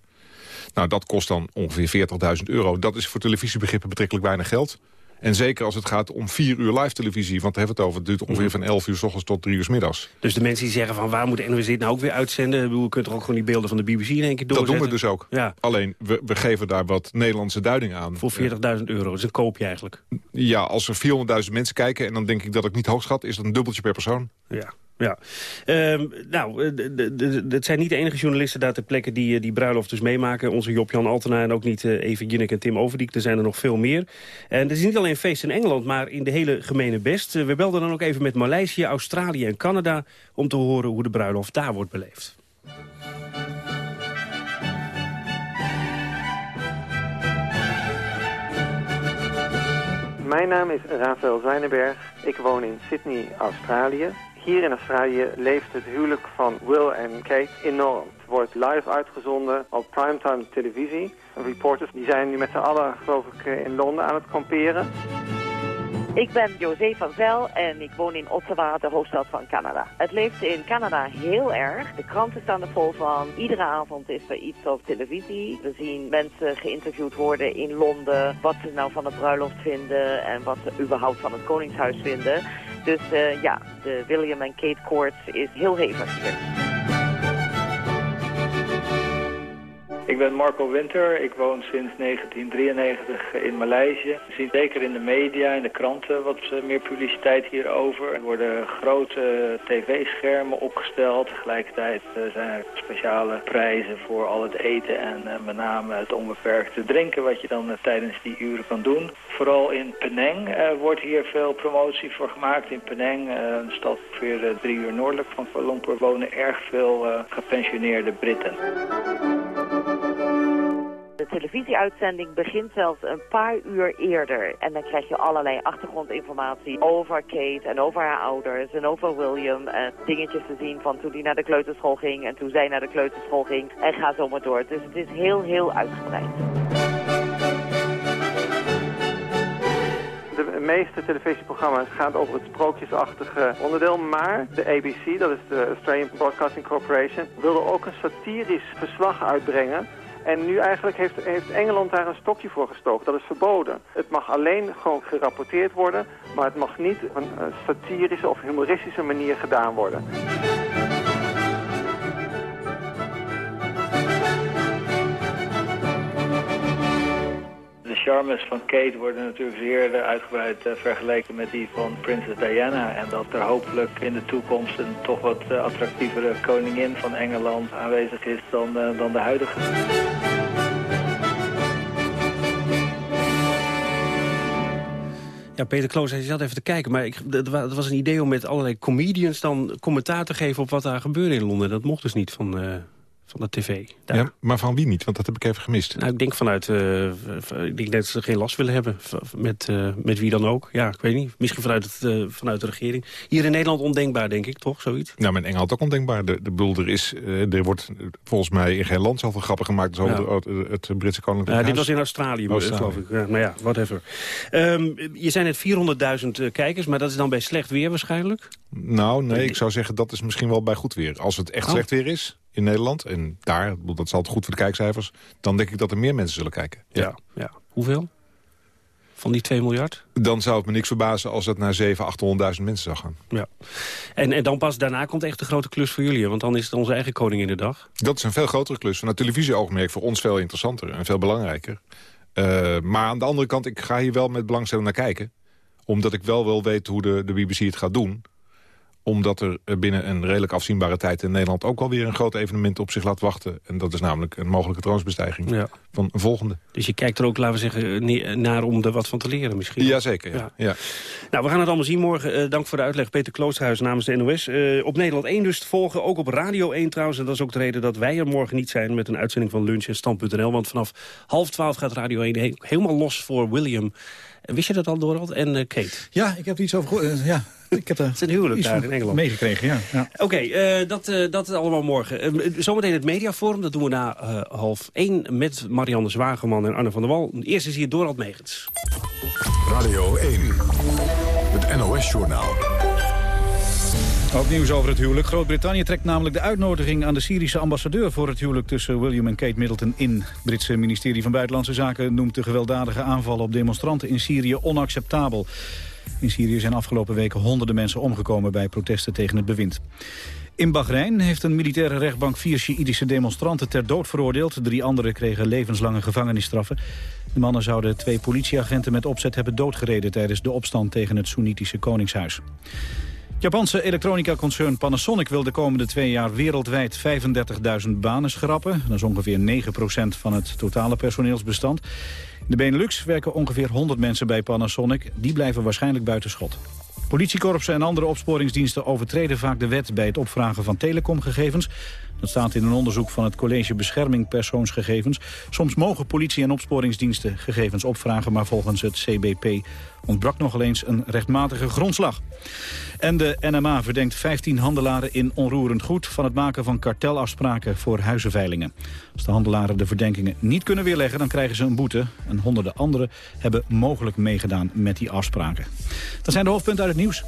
Nou, dat kost dan ongeveer 40.000 euro. Dat is voor televisiebegrippen betrekkelijk weinig geld. En zeker als het gaat om vier uur live televisie. Want daar hebben we het over. Het duurt ongeveer van 11 uur s ochtends tot 3 uur s middags. Dus de mensen die zeggen van waar moet dit nou ook weer uitzenden? We kunnen toch ook gewoon die beelden van de BBC in één keer doorzetten? Dat doen we dus ook. Ja. Alleen, we, we geven daar wat Nederlandse duiding aan. Voor 40.000 euro. Dat is een koopje eigenlijk. Ja, als er 400.000 mensen kijken... en dan denk ik dat ik niet hoog schat... is dat een dubbeltje per persoon. Ja. Ja, um, nou, het zijn niet de enige journalisten daar ter plekke die eh, die bruiloft dus meemaken. Onze Job-Jan Altena en ook niet uh, Even Jinnek en Tim Overdiek. Er zijn er nog veel meer. En het is niet alleen feest in Engeland, maar in de hele gemene best. We belden dan ook even met Maleisië, Australië en Canada... om te horen hoe de bruiloft daar wordt beleefd. Mijn naam is Rafael Zwijnenberg. Ik woon in Sydney, Australië. Hier in Australië leeft het huwelijk van Will en Kate enorm. Het wordt live uitgezonden op primetime televisie. Reporters die zijn nu met z'n allen, geloof ik, in Londen aan het kamperen. Ik ben José van Vel en ik woon in Ottawa, de hoofdstad van Canada. Het leeft in Canada heel erg. De kranten staan er vol van. Iedere avond is er iets op televisie. We zien mensen geïnterviewd worden in Londen. Wat ze nou van de bruiloft vinden en wat ze überhaupt van het Koningshuis vinden. Dus uh, ja, de William en Kate Court is heel hevig hier. Ik ben Marco Winter. Ik woon sinds 1993 in Maleisië. We zien zeker in de media, in de kranten, wat meer publiciteit hierover. Er worden grote tv-schermen opgesteld. Tegelijkertijd zijn er speciale prijzen voor al het eten en met name het onbeperkte drinken... wat je dan tijdens die uren kan doen. Vooral in Penang wordt hier veel promotie voor gemaakt. In Penang, een stad ongeveer drie uur noordelijk van Kuala Lumpur, wonen erg veel gepensioneerde Britten. De televisieuitzending begint zelfs een paar uur eerder. En dan krijg je allerlei achtergrondinformatie over Kate en over haar ouders en over William. En dingetjes te zien van toen hij naar de kleuterschool ging en toen zij naar de kleuterschool ging. En ga zo maar door. Dus het is heel, heel uitgebreid. De meeste televisieprogramma's gaan over het sprookjesachtige onderdeel. Maar de ABC, dat is de Australian Broadcasting Corporation, wilde ook een satirisch verslag uitbrengen en nu eigenlijk heeft, heeft Engeland daar een stokje voor gestoken. Dat is verboden. Het mag alleen gewoon gerapporteerd worden, maar het mag niet op een satirische of humoristische manier gedaan worden. Charmes van Kate worden natuurlijk zeer uitgebreid uh, vergeleken met die van prinses Diana. En dat er hopelijk in de toekomst een toch wat uh, attractievere koningin van Engeland aanwezig is dan, dan de huidige. Ja, Peter Kloos, hij zat even te kijken, maar ik, het was een idee om met allerlei comedians dan commentaar te geven op wat daar gebeurde in Londen. Dat mocht dus niet van, van de tv. Daar. Ja, maar van wie niet? Want dat heb ik even gemist. Nou, ik denk vanuit, uh, ik denk dat ze geen last willen hebben met, uh, met wie dan ook. Ja, ik weet niet. Misschien vanuit, het, uh, vanuit de regering. Hier in Nederland ondenkbaar, denk ik, toch? Zoiets? Nou, in Engeland ook ondenkbaar. De, de bedoel, er, is, er wordt volgens mij in geen land zoveel grappen gemaakt... als over het, het Britse koninklijk ja, Dit was in Australië, Australië. geloof ik. Ja, maar ja, whatever. Um, je zijn net 400.000 kijkers, maar dat is dan bij slecht weer waarschijnlijk? Nou, nee, ik zou zeggen dat is misschien wel bij goed weer. Als het echt oh. slecht weer is in Nederland... en daar, dat is altijd goed voor de kijkcijfers... dan denk ik dat er meer mensen zullen kijken. Ja, ja. ja. Hoeveel? Van die 2 miljard? Dan zou het me niks verbazen als het naar 700.000, 800.000 mensen zou gaan. Ja. En, en dan pas daarna komt echt de grote klus voor jullie. Want dan is het onze eigen koning in de dag. Dat is een veel grotere klus. Vanuit televisieoogmerk voor ons veel interessanter en veel belangrijker. Uh, maar aan de andere kant, ik ga hier wel met belangstelling naar kijken. Omdat ik wel wil weten hoe de, de BBC het gaat doen omdat er binnen een redelijk afzienbare tijd in Nederland... ook alweer een groot evenement op zich laat wachten. En dat is namelijk een mogelijke troonsbestijging ja. van een volgende. Dus je kijkt er ook, laten we zeggen, naar om er wat van te leren misschien? Jazeker, ja. ja. Nou, we gaan het allemaal zien morgen. Uh, dank voor de uitleg, Peter Kloosterhuis namens de NOS. Uh, op Nederland 1 dus te volgen, ook op Radio 1 trouwens. En dat is ook de reden dat wij er morgen niet zijn... met een uitzending van Lunch en Stand.nl. Want vanaf half twaalf gaat Radio 1 helemaal los voor William... Wist je dat al, Dorald? En uh, Kate? Ja, ik heb er iets over gehoord. ja, ik heb er een huwelijk daar in Engeland. meegekregen, ja. ja. Oké, okay, uh, dat, uh, dat allemaal morgen. Uh, zometeen het mediaforum, dat doen we na half één... met Marianne Zwageman en Arne van der Wal. Eerst is hier Dorald Megens. Radio 1, het NOS-journaal. Ook nieuws over het huwelijk. Groot-Brittannië trekt namelijk de uitnodiging aan de Syrische ambassadeur... voor het huwelijk tussen William en Kate Middleton in. Het Britse ministerie van Buitenlandse Zaken noemt de gewelddadige aanvallen op demonstranten in Syrië onacceptabel. In Syrië zijn afgelopen weken honderden mensen omgekomen bij protesten tegen het bewind. In Bahrein heeft een militaire rechtbank vier Sjiïdische demonstranten ter dood veroordeeld. Drie anderen kregen levenslange gevangenisstraffen. De mannen zouden twee politieagenten met opzet hebben doodgereden... tijdens de opstand tegen het Soenitische Koningshuis. Japanse elektronica-concern Panasonic wil de komende twee jaar wereldwijd 35.000 banen schrappen. Dat is ongeveer 9% van het totale personeelsbestand. De Benelux werken ongeveer 100 mensen bij Panasonic. Die blijven waarschijnlijk buiten schot. Politiekorpsen en andere opsporingsdiensten overtreden vaak de wet bij het opvragen van telecomgegevens. Dat staat in een onderzoek van het College Bescherming Persoonsgegevens. Soms mogen politie en opsporingsdiensten gegevens opvragen... maar volgens het CBP ontbrak nogal eens een rechtmatige grondslag. En de NMA verdenkt 15 handelaren in onroerend goed... van het maken van kartelafspraken voor huizenveilingen. Als de handelaren de verdenkingen niet kunnen weerleggen... dan krijgen ze een boete. En honderden anderen hebben mogelijk meegedaan met die afspraken. Dat zijn de hoofdpunten uit het nieuws.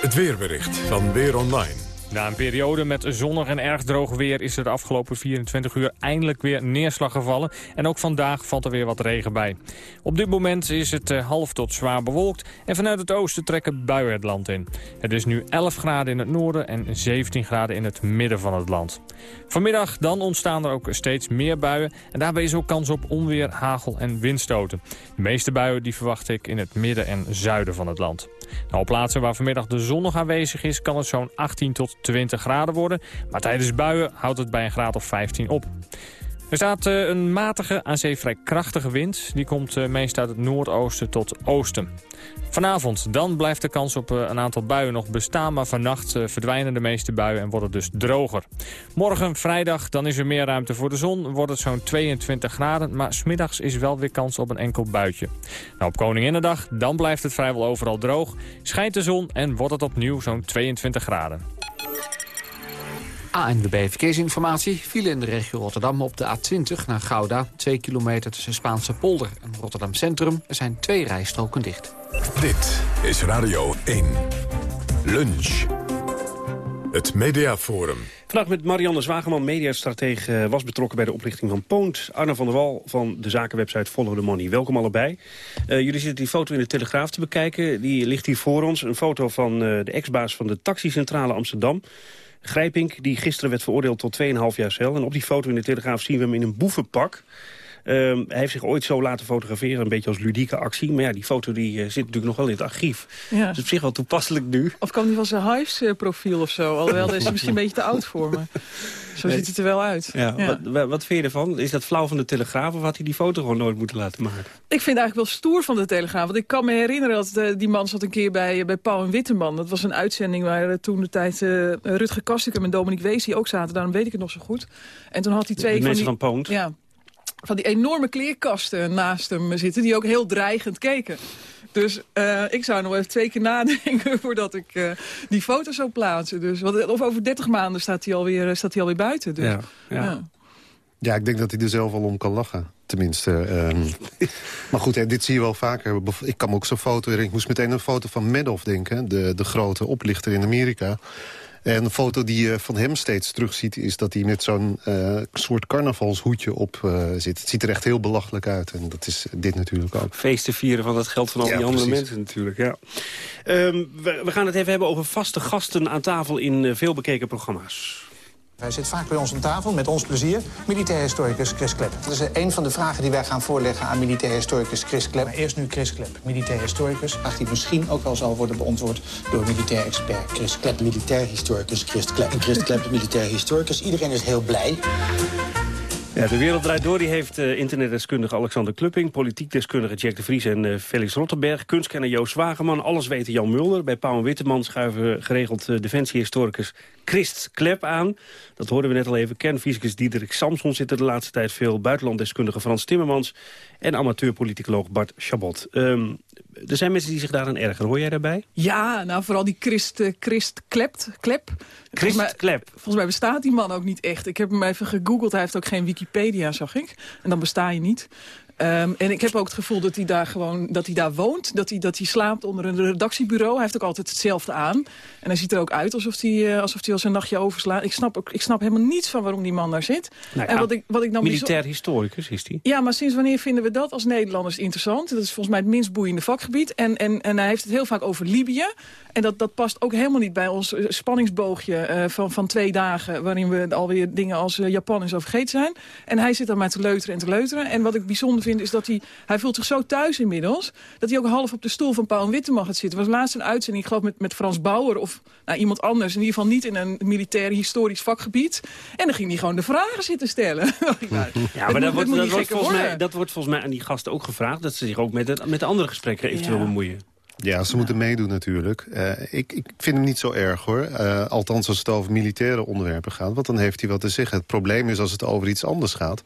Het weerbericht van Weer Online. Na een periode met zonnig en erg droog weer is er de afgelopen 24 uur eindelijk weer neerslag gevallen. En ook vandaag valt er weer wat regen bij. Op dit moment is het eh, half tot zwaar bewolkt en vanuit het oosten trekken buien het land in. Het is nu 11 graden in het noorden en 17 graden in het midden van het land. Vanmiddag dan ontstaan er ook steeds meer buien en daarbij is ook kans op onweer, hagel en windstoten. De meeste buien die verwacht ik in het midden en zuiden van het land. Nou, op plaatsen waar vanmiddag de zon nog aanwezig is kan het zo'n 18 tot 20 graden worden. Maar tijdens buien houdt het bij een graad of 15 op. Er staat uh, een matige, aan zee vrij krachtige wind. Die komt uh, meest uit het noordoosten tot oosten. Vanavond dan blijft de kans op uh, een aantal buien nog bestaan... maar vannacht verdwijnen de meeste buien en wordt het dus droger. Morgen, vrijdag, dan is er meer ruimte voor de zon. Wordt het zo'n 22 graden, maar smiddags is wel weer kans op een enkel buitje. Nou, op Koninginnedag, dan blijft het vrijwel overal droog. Schijnt de zon en wordt het opnieuw zo'n 22 graden. ANWB Verkeersinformatie viel in de regio Rotterdam op de A20 naar Gouda. Twee kilometer tussen Spaanse polder en Rotterdam Centrum. Er zijn twee rijstroken dicht. Dit is Radio 1. Lunch. Het Mediaforum. Vandaag met Marianne Zwageman, mediastratege, eh, was betrokken bij de oprichting van Poont. Arne van der Wal van de zakenwebsite Follow the Money. Welkom allebei. Uh, jullie zitten die foto in de Telegraaf te bekijken. Die ligt hier voor ons. Een foto van uh, de ex-baas van de taxicentrale Amsterdam. Grijpink, die gisteren werd veroordeeld tot 2,5 jaar cel. En op die foto in de Telegraaf zien we hem in een boevenpak. Ehm, hij heeft zich ooit zo laten fotograferen, een beetje als ludieke actie. Maar ja, die foto die, zit natuurlijk nog wel in het archief. Ja. Dus op zich wel toepasselijk nu. Of kan die van zijn Hives-profiel of zo? Alhoewel, is hij misschien een beetje te oud voor me. Zo ziet het er wel uit. Ja, Wat, wat vind je ervan? Is dat flauw van de Telegraaf of had hij die foto gewoon nooit moeten laten maken? Ik vind het eigenlijk wel stoer van de Telegraaf. Want ik kan me herinneren dat die man zat een keer bij, bij Pauw en Witteman. Dat was een uitzending waar toen de tijd Rutger Kastikum en Dominique Wees die ook zaten. Daarom weet ik het nog zo goed. En toen had hij twee de van mensen die, van Poont. Ja, van die enorme kleerkasten naast hem zitten... die ook heel dreigend keken. Dus uh, ik zou nog even twee keer nadenken voordat ik uh, die foto zou plaatsen. Dus, want, of over 30 maanden staat hij alweer, staat hij alweer buiten. Dus, ja, ja. ja. Ja, ik denk dat hij er zelf al om kan lachen. Tenminste. Um, maar goed, hè, dit zie je wel vaker. Ik kan me ook zo'n foto herinneren. Ik moest meteen een foto van Madoff denken. De, de grote oplichter in Amerika. En een foto die je van hem steeds terugziet... is dat hij met zo'n uh, soort carnavalshoedje op uh, zit. Het ziet er echt heel belachelijk uit. En dat is dit natuurlijk ook. Feesten vieren van het geld van al Ja, die andere precies. mensen natuurlijk. Ja. Um, we, we, gaan het even hebben over vaste gasten aan tafel in uh, veel bekeken programma's. Hij zit vaak bij ons aan tafel, met ons plezier, militair historicus Chris Klep. Dat is een van de vragen die wij gaan voorleggen aan militair historicus Chris Klep. Maar eerst nu Chris Klep, militair historicus. Vraag die misschien ook wel zal worden beantwoord door militair expert Chris Klep. Militair historicus Chris Klep. En Chris Klep, militair historicus. Iedereen is heel blij. Ja, de Wereld Draait Door die heeft uh, internetdeskundige Alexander Klupping... politiekdeskundige Jack de Vries en uh, Felix Rottenberg... kunstkenner Joost Wageman, alles weten Jan Mulder. Bij Pauw en Witteman schuiven geregeld uh, defensiehistoricus Christ Klep aan. Dat hoorden we net al even. Kernfysicus Diederik Samson zit er de laatste tijd veel... buitenlanddeskundige Frans Timmermans... en amateurpoliticoloog Bart Chabot. Um, er zijn mensen die zich daaraan ergeren. Hoor jij daarbij? Ja, nou vooral die Christ, uh, Christ Klept, Klep. Christ volgens mij, Klep. Volgens mij bestaat die man ook niet echt. Ik heb hem even gegoogeld. Hij heeft ook geen Wikipedia, zag ik. En dan besta je niet. Um, en ik heb ook het gevoel dat hij daar gewoon dat hij daar woont. Dat hij, dat hij slaapt onder een redactiebureau. Hij heeft ook altijd hetzelfde aan. En hij ziet er ook uit alsof hij, uh, alsof hij wel zijn nachtje overslaat. Ik snap, ook, ik snap helemaal niets van waarom die man daar zit. Nou, en wat ik, wat ik dan militair historicus is hij. Ja, maar sinds wanneer vinden we dat als Nederlanders interessant? Dat is volgens mij het minst boeiende vakgebied. En, en, en hij heeft het heel vaak over Libië. En dat, dat past ook helemaal niet bij ons spanningsboogje uh, van, van twee dagen... waarin we alweer dingen als uh, Japan en zo vergeten zijn. En hij zit daar maar te leuteren en te leuteren. En wat ik bijzonder vind is dat hij... hij voelt zich zo thuis inmiddels... dat hij ook half op de stoel van Paul Witteman gaat zitten. Er was laatst een uitzending, ik geloof met, met Frans Bauer... of nou, iemand anders, in ieder geval niet in een militair historisch vakgebied. En dan ging hij gewoon de vragen zitten stellen. ja, maar dat, wordt, dat, wordt volgens mij, dat wordt volgens mij aan die gasten ook gevraagd... dat ze zich ook met, het, met de andere gesprekken eventueel ja. bemoeien. Ja, ze moeten meedoen natuurlijk. Uh, ik, ik vind hem niet zo erg hoor. Uh, althans als het over militaire onderwerpen gaat. Want dan heeft hij wat te zeggen. Het probleem is als het over iets anders gaat.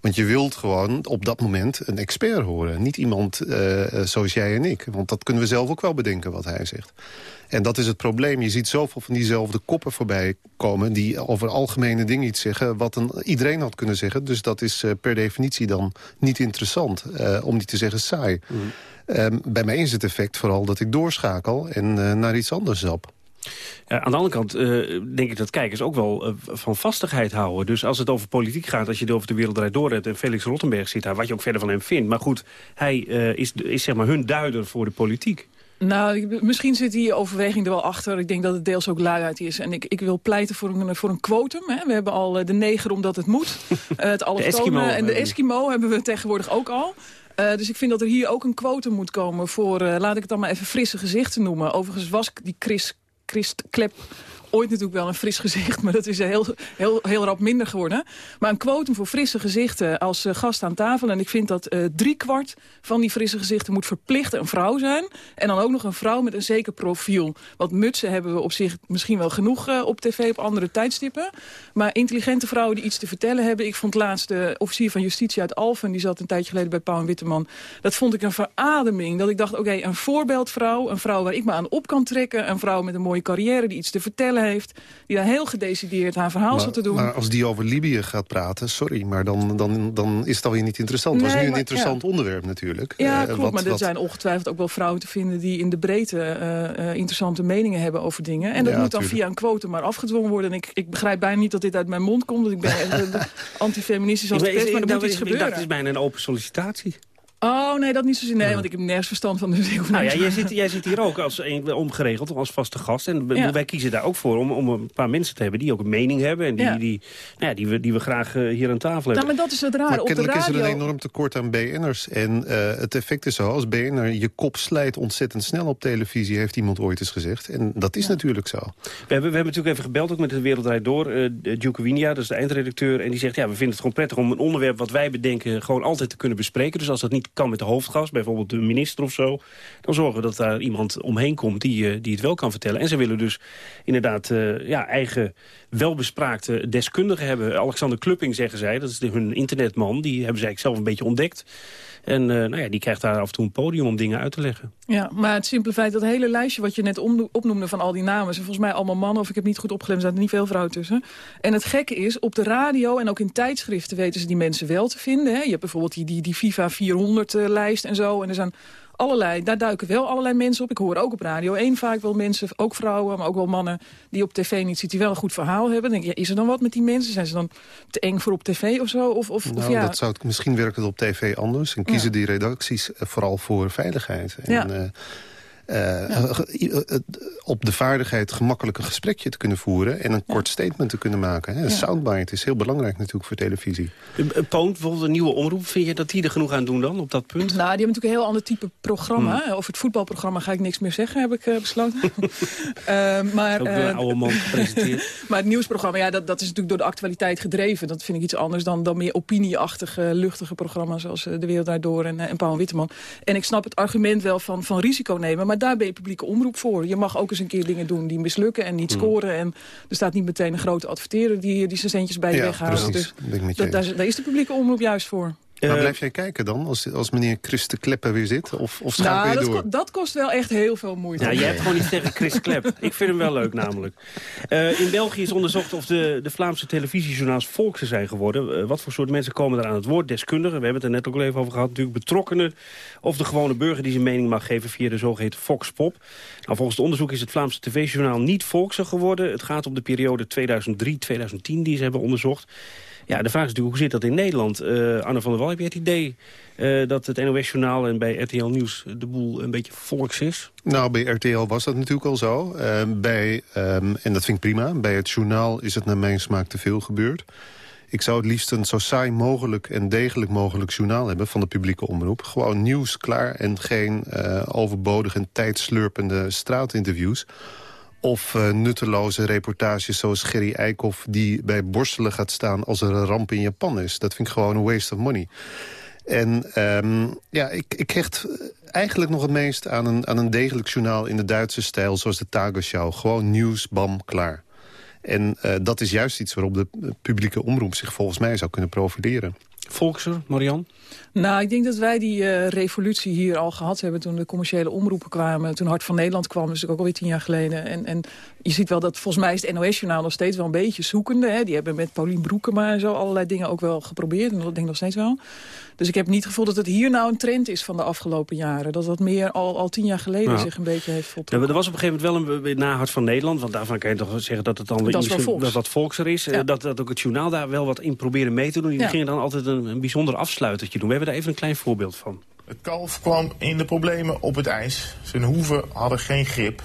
Want je wilt gewoon op dat moment een expert horen. Niet iemand uh, zoals jij en ik. Want dat kunnen we zelf ook wel bedenken wat hij zegt. En dat is het probleem. Je ziet zoveel van diezelfde koppen voorbij komen... die over algemene dingen iets zeggen... wat een, iedereen had kunnen zeggen. Dus dat is uh, per definitie dan niet interessant. Uh, om niet te zeggen saai. Mm. Um, bij mij is het effect vooral dat ik doorschakel... en naar iets anders zap. Ja, aan de andere kant uh, denk ik dat kijkers ook wel uh, van vastigheid houden. Dus als het over politiek gaat, als je het over de wereld draait door hebt... en Felix Rottenberg zit daar, wat je ook verder van hem vindt. Maar goed, hij is, is zeg maar hun duider voor de politiek. Nou, misschien zit die overweging er wel achter. Ik denk dat het deels ook luiheid is. En ik, ik wil pleiten voor een, voor een quotum. Hè. We hebben al de neger omdat het moet. het allochtone en de Eskimo hebben we tegenwoordig ook al. Uh, dus ik vind dat er hier ook een quotum moet komen voor, uh, laat ik het dan maar even frisse gezichten noemen. Overigens was die Chris, Chris Klep ooit natuurlijk wel een fris gezicht, maar dat is heel, heel, heel rap minder geworden. Maar een quotum voor frisse gezichten als uh, gast aan tafel. En ik vind dat uh, driekwart van die frisse gezichten moet verplicht een vrouw zijn. En dan ook nog een vrouw met een zeker profiel. Want mutsen hebben we op zich misschien wel genoeg uh, op tv op andere tijdstippen. Maar intelligente vrouwen die iets te vertellen hebben. Ik vond laatst de officier van justitie uit Alphen, die zat een tijdje geleden bij Pauw en Witteman. Dat vond ik een verademing. Dat ik dacht, oké, een voorbeeldvrouw, een vrouw waar ik me aan op kan trekken. Een vrouw met een mooie carrière die iets te vertellen heeft. Die daar heel gedecideerd haar verhaal maar, zat te doen. Maar als die over Libië gaat praten, sorry, maar dan, dan, dan is het alweer niet interessant. Het nee, was nu een interessant ja. onderwerp natuurlijk. Ja, uh, klopt, wat, maar er wat... zijn ongetwijfeld ook wel vrouwen te vinden... die in de breedte uh, uh, interessante meningen hebben over dingen. En dat ja, moet dan tuurlijk. via een quote maar afgedwongen worden. En ik, ik begrijp bijna niet dat dit uit mijn mond komt. Want ik ben antifeministisch als de pest, maar er moet iets gebeuren. het is bijna een open sollicitatie. Oh, nee, dat niet zozeer. Nee, want ik heb nergens verstand van. Dus ik nou ja, jij zit, jij zit hier ook als een, omgeregeld, als vaste gast. En wij kiezen daar ook voor om, om een paar mensen te hebben die ook een mening hebben. En die, die, die, nou ja, die, we, die we graag uh, hier aan tafel hebben. Nou, maar dat is het raar. Maar Op de radio... is er een enorm tekort aan BN'ers. En uh, het effect is zo, als BN'er je kop slijt ontzettend snel op televisie... heeft iemand ooit eens gezegd. En dat is natuurlijk zo. We hebben, we hebben natuurlijk even gebeld ook met de Wereldrijd Door. Uh, Duke Winia, dat is de eindredacteur. En die zegt, ja, we vinden het gewoon prettig om een onderwerp wat wij bedenken... gewoon altijd te kunnen bespreken. Dus als dat niet kan met de hoofdgast, bijvoorbeeld de minister of zo... dan zorgen we dat daar iemand omheen komt die, uh, die het wel kan vertellen. En ze willen dus inderdaad uh, ja, eigen welbespraakte deskundigen hebben. Alexander Klupping, zeggen zij, dat is hun internetman. Die hebben zij zelf een beetje ontdekt. En uh, nou ja, die krijgt daar af en toe een podium om dingen uit te leggen. Ja, maar het simpele feit, dat hele lijstje wat je net opnoemde van al die namen... zijn volgens mij allemaal mannen, of ik heb niet goed opgelet, er zaten niet veel vrouwen tussen. En het gekke is, op de radio en ook in tijdschriften weten ze die mensen wel te vinden. Hè. Je hebt bijvoorbeeld die, die, die FIFA 400-lijst en zo. En er zijn allerlei, daar duiken wel allerlei mensen op. Ik hoor ook op Radio 1 vaak wel mensen, ook vrouwen, maar ook wel mannen... die op tv niet ziet, die wel een goed verhaal hebben. Dan denk je, is er dan wat met die mensen? Zijn ze dan te eng voor op tv of zo? Of, of, nou, ja. dat zou het, misschien werkt het op tv anders. En kiezen die redacties vooral voor veiligheid. En, ja. Uh, uh, op de vaardigheid gemakkelijk een gesprekje te kunnen voeren... en een kort statement te kunnen maken. Een soundbite is heel belangrijk natuurlijk voor televisie. Poont, bijvoorbeeld een nieuwe omroep, vind je dat die er genoeg aan doen dan, op dat punt? Nou, die hebben natuurlijk een heel ander type programma. Hmm. Over het voetbalprogramma ga ik niks meer zeggen, heb ik uh, besloten. uh, maar, Ook door een oude man gepresenteerd. maar het nieuwsprogramma, ja, dat, dat is natuurlijk door de actualiteit gedreven. Dat vind ik iets anders dan, dan meer opinieachtige, luchtige programma's... zoals De Wereld Daardoor en, en Paul Witteman. En ik snap het argument wel van, van risico nemen... maar daar ben je publieke omroep voor. Je mag ook eens een keer dingen doen die mislukken en niet scoren. En er staat niet meteen een grote adverteerder die, die zijn centjes bij je ja, weghaalt. Dus dat, daar, daar is de publieke omroep juist voor. Maar blijf jij kijken dan, als, als meneer Chris de Klepper weer zit? Of, of nou, dat, door? Ko dat kost wel echt heel veel moeite. Ja, jij hebt gewoon iets tegen Chris Klep. Ik vind hem wel leuk namelijk. Uh, in België is onderzocht of de, de Vlaamse televisiejournaals volkse zijn geworden. Uh, wat voor soort mensen komen er aan het woord? Deskundigen, we hebben het er net ook al even over gehad. Natuurlijk betrokkenen of de gewone burger die zijn mening mag geven via de zogeheten Fox Pop. Nou, volgens het onderzoek is het Vlaamse tv-journaal niet volkse geworden. Het gaat om de periode 2003-2010 die ze hebben onderzocht. Ja, de vraag is natuurlijk, hoe zit dat in Nederland? Uh, Anne van der Wal, heb je het idee uh, dat het NOS-journaal en bij RTL Nieuws de boel een beetje volks is? Nou, bij RTL was dat natuurlijk al zo. Uh, bij, um, en dat vind ik prima. Bij het journaal is het naar mijn smaak te veel gebeurd. Ik zou het liefst een zo saai mogelijk en degelijk mogelijk journaal hebben... van de publieke omroep. Gewoon nieuws klaar en geen overbodige en tijdslurpende straatinterviews of uh, nutteloze reportages zoals Gerry Eikhoff... die bij borstelen gaat staan als er een ramp in Japan is. Dat vind ik gewoon een waste of money. En um, ja, ik, ik hecht eigenlijk nog het meest aan een, aan een degelijk journaal... in de Duitse stijl, zoals de Tagesschau. Gewoon nieuws, bam, klaar. En uh, dat is juist iets waarop de publieke omroep zich volgens mij zou kunnen profileren. Volkser, Marian? Nou, ik denk dat wij die uh, revolutie hier al gehad hebben... toen de commerciële omroepen kwamen. Toen Hart van Nederland kwam, dus ook alweer tien jaar geleden. En, en je ziet wel dat volgens mij is het NOS-journaal nog steeds wel een beetje zoekende. Hè. Die hebben met Paulien Broekema en zo allerlei dingen ook wel geprobeerd. En dat denk ik nog steeds wel. Dus ik heb niet het gevoel dat het hier nou een trend is van de afgelopen jaren. Dat dat meer al, al tien jaar geleden zich een beetje heeft voltrokken. Ja, er was op een gegeven moment wel een na Hart van Nederland... want daarvan kan je toch zeggen dat het dan Dat wel volks. wat, wat volkser is. Ja. eh, Dat, dat ook het journaal daar wel wat in proberen mee te doen. Die Ja. gingen dan altijd een, een bijzonder afsluitertje doen. We hebben daar even een klein voorbeeld van. Het kalf kwam in de problemen op het ijs. Zijn hoeven hadden geen grip.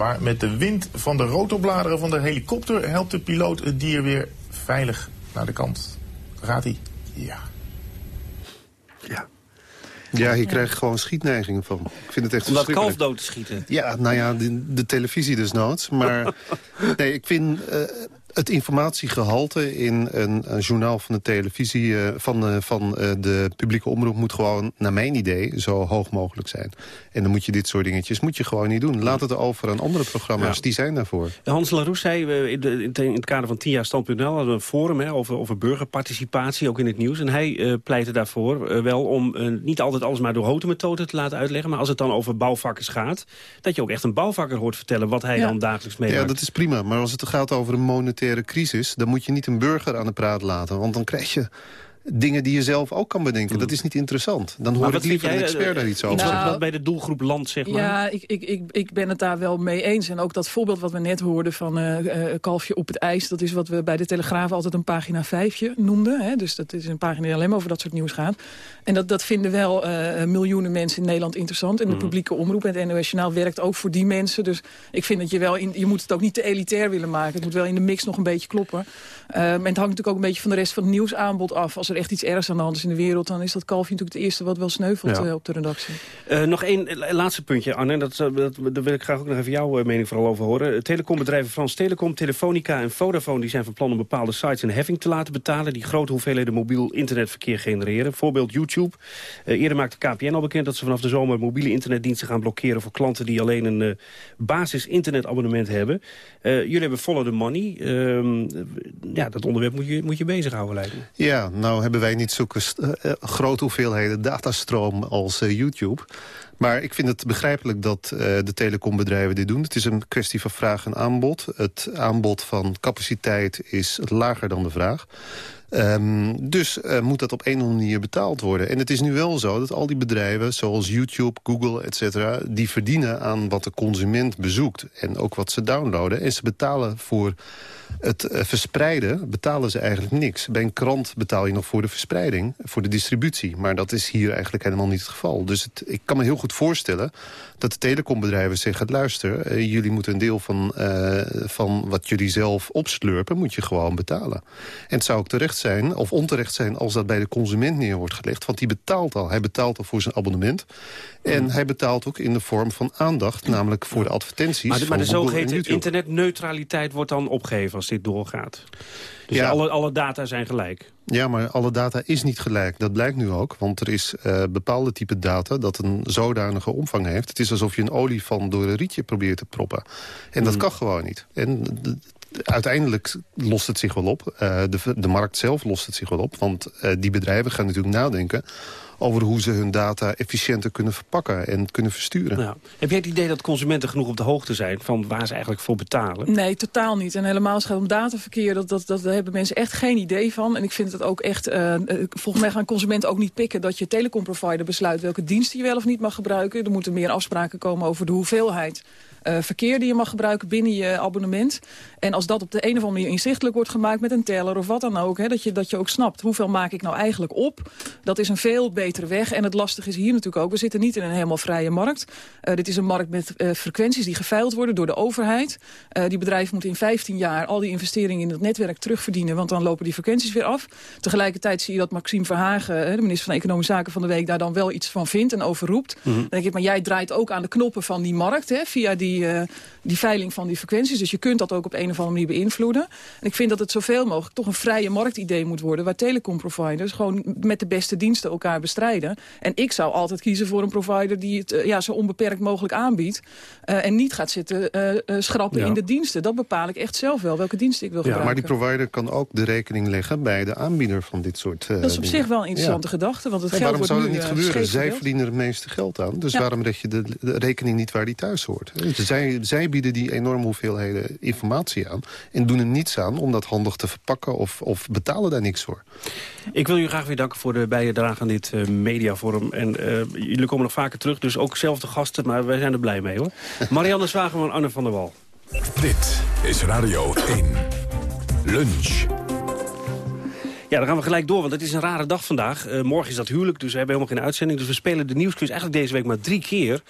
Maar met de wind van de rotorbladeren van de helikopter... helpt de piloot het dier weer veilig naar de kant. Gaat hij? Ja. Ja, je krijgt gewoon schietneigingen van. Ik vind het echt Om dat kalf dood te schieten. Ja, nou ja, de, de televisie dus noods. Maar nee, ik vind eh, het informatiegehalte in een, een journaal van de televisie... eh, van, eh, van eh, de publieke omroep moet gewoon, naar mijn idee, zo hoog mogelijk zijn. En dan moet je dit soort dingetjes moet je gewoon niet doen. Laat het over aan andere programma's, Ja. die zijn daarvoor. Hans Laroes zei in, de, in het- kader van 10 jaar stand.nl... hadden we een forum hè, over, over burgerparticipatie, ook in het nieuws. En hij pleitte daarvoor wel om niet altijd alles maar door houten methode te laten uitleggen... maar als het dan over bouwvakkers gaat... dat je ook echt een bouwvakker hoort vertellen wat hij Ja. dan dagelijks meemaakt. Ja, dat is prima. Maar als het gaat over een monetaire crisis... dan moet je niet een burger aan de praat laten. Want dan krijg je dingen die je zelf ook kan bedenken. Dat is niet interessant. Dan hoor ik liever een expert daar iets over. Nou, bij de doelgroep land, zeg maar? Ja, ik, ik, ik, ik ben het daar wel mee eens. En ook dat voorbeeld wat we net hoorden van uh, Kalfje op het ijs... dat is wat we bij de Telegraaf altijd een pagina vijfje noemden. Hè? Dus dat is een pagina die alleen maar over dat soort nieuws gaat. En dat, dat vinden wel uh, miljoenen mensen in Nederland interessant. En de mm. publieke omroep en het NOS werkt ook voor die mensen. Dus ik vind dat je wel... In, je moet het ook niet te elitair willen maken. Het moet wel in de mix nog een beetje kloppen. Um, en het hangt natuurlijk ook een beetje van de rest van het nieuwsaanbod af. Als er echt iets ergs aan de hand is in de wereld... dan is dat Kalfje natuurlijk het eerste wat wel sneuvelt ja. op de redactie. Uh, nog één laatste puntje, Anne. Dat, dat, daar wil ik graag ook nog even jouw mening vooral over horen. Telecombedrijven Frans Telecom, Telefonica en Vodafone... die zijn van plan om bepaalde sites een heffing te laten betalen... die grote hoeveelheden mobiel internetverkeer genereren. Voorbeeld YouTube. Uh, eerder maakte KPN al bekend dat ze vanaf de zomer... mobiele internetdiensten gaan blokkeren voor klanten... die alleen een basis internetabonnement hebben. jullie hebben Follow the Money. Ehm, ja, dat onderwerp moet je, moet je bezighouden, lijkt me. Ja, nou hebben wij niet zulke grote hoeveelheden datastroom als YouTube... Maar ik vind het begrijpelijk dat uh, de telecombedrijven dit doen. Het is een kwestie van vraag en aanbod. Het aanbod van capaciteit is lager dan de vraag. Um, dus uh, moet dat op een of andere manier betaald worden. En het is nu wel zo dat al die bedrijven, zoals YouTube, Google, et cetera... die verdienen aan wat de consument bezoekt en ook wat ze downloaden. En ze betalen voor het uh, verspreiden betalen ze eigenlijk niks. Bij een krant betaal je nog voor de verspreiding, voor de distributie. Maar dat is hier eigenlijk helemaal niet het geval. Dus het, ik kan me heel goed voorstellen dat de telecombedrijven zeggen... luister, uh, jullie moeten een deel van, uh, van wat jullie zelf opslurpen... moet je gewoon betalen. En het zou ook terecht zijn, of onterecht zijn... als dat bij de consument neer wordt gelegd. Want die betaalt al. Hij betaalt al voor zijn abonnement. En mm. hij betaalt ook in de vorm van aandacht, namelijk voor de advertenties. Maar de, maar de zogeheten internetneutraliteit wordt dan opgegeven als dit doorgaat. Dus ja. alle, alle data zijn gelijk. Ja, maar alle data is niet gelijk. Dat blijkt nu ook, want er is uh, bepaalde type data... dat een zodanige omvang heeft. Het is alsof je een olifant door een rietje probeert te proppen. En dat mm. kan gewoon niet. En uiteindelijk lost het zich wel op. Uh, de, de markt zelf lost het zich wel op. Want uh, die bedrijven gaan natuurlijk nadenken over hoe ze hun data efficiënter kunnen verpakken en kunnen versturen. Nou, heb jij het idee dat consumenten genoeg op de hoogte zijn van waar ze eigenlijk voor betalen? Nee, totaal niet. En helemaal als het gaat om dataverkeer, dat, dat, dat, daar hebben mensen echt geen idee van. En ik vind het ook echt, uh, volgens mij gaan consumenten ook niet pikken dat je telecomprovider besluit welke diensten je wel of niet mag gebruiken. Er moeten meer afspraken komen over de hoeveelheid uh, verkeer die je mag gebruiken binnen je abonnement. En als dat op de een of andere manier inzichtelijk wordt gemaakt met een teller of wat dan ook. Hè, dat, je, dat je ook snapt hoeveel maak ik nou eigenlijk op. Dat is een veel betere weg. En het lastige is hier natuurlijk ook. We zitten niet in een helemaal vrije markt. Uh, dit is een markt met uh, frequenties die geveild worden door de overheid. die bedrijven moeten in 15 jaar al die investeringen in het netwerk terugverdienen. Want dan lopen die frequenties weer af. Tegelijkertijd zie je dat Maxime Verhagen, de minister van Economische Zaken van de Week... daar dan wel iets van vindt en overroept. Mm Dan denk ik, maar jij draait ook aan de knoppen van die markt. Hè, via die die, uh, die veiling van die frequenties. Dus je kunt dat ook op een of andere manier beïnvloeden. En ik vind dat het zoveel mogelijk toch een vrije marktidee moet worden... waar telecomproviders gewoon met de beste diensten elkaar bestrijden. En ik zou altijd kiezen voor een provider die het uh, ja, zo onbeperkt mogelijk aanbiedt... Uh, en niet gaat zitten schrappen in de diensten. Dat bepaal ik echt zelf wel, welke diensten ik wil ja, gebruiken. Maar die provider kan ook de rekening leggen bij de aanbieder van dit soort Dat is op zich wel een interessante ja. gedachte, want het geld waarom wordt zou dat niet gebeuren? Zij verdienen het meeste geld aan. Dus waarom leg je de, de, rekening niet waar die thuis hoort? Zij, zij bieden die enorme hoeveelheden informatie aan... en doen er niets aan om dat handig te verpakken of, of betalen daar niks voor. Ik wil u graag weer danken voor de bijdrage aan dit uh, mediaforum. En uh, jullie komen nog vaker terug, dus ook zelf de gasten, maar wij zijn er blij mee hoor. Marianne Zwageman, Anne van der Wal. Dit is Radio 1. Lunch. Ja, dan gaan we gelijk door, want het is een rare dag vandaag. Uh, morgen is dat huwelijk, dus we hebben helemaal geen uitzending. Dus we spelen de nieuwsquiz eigenlijk deze week maar drie keer.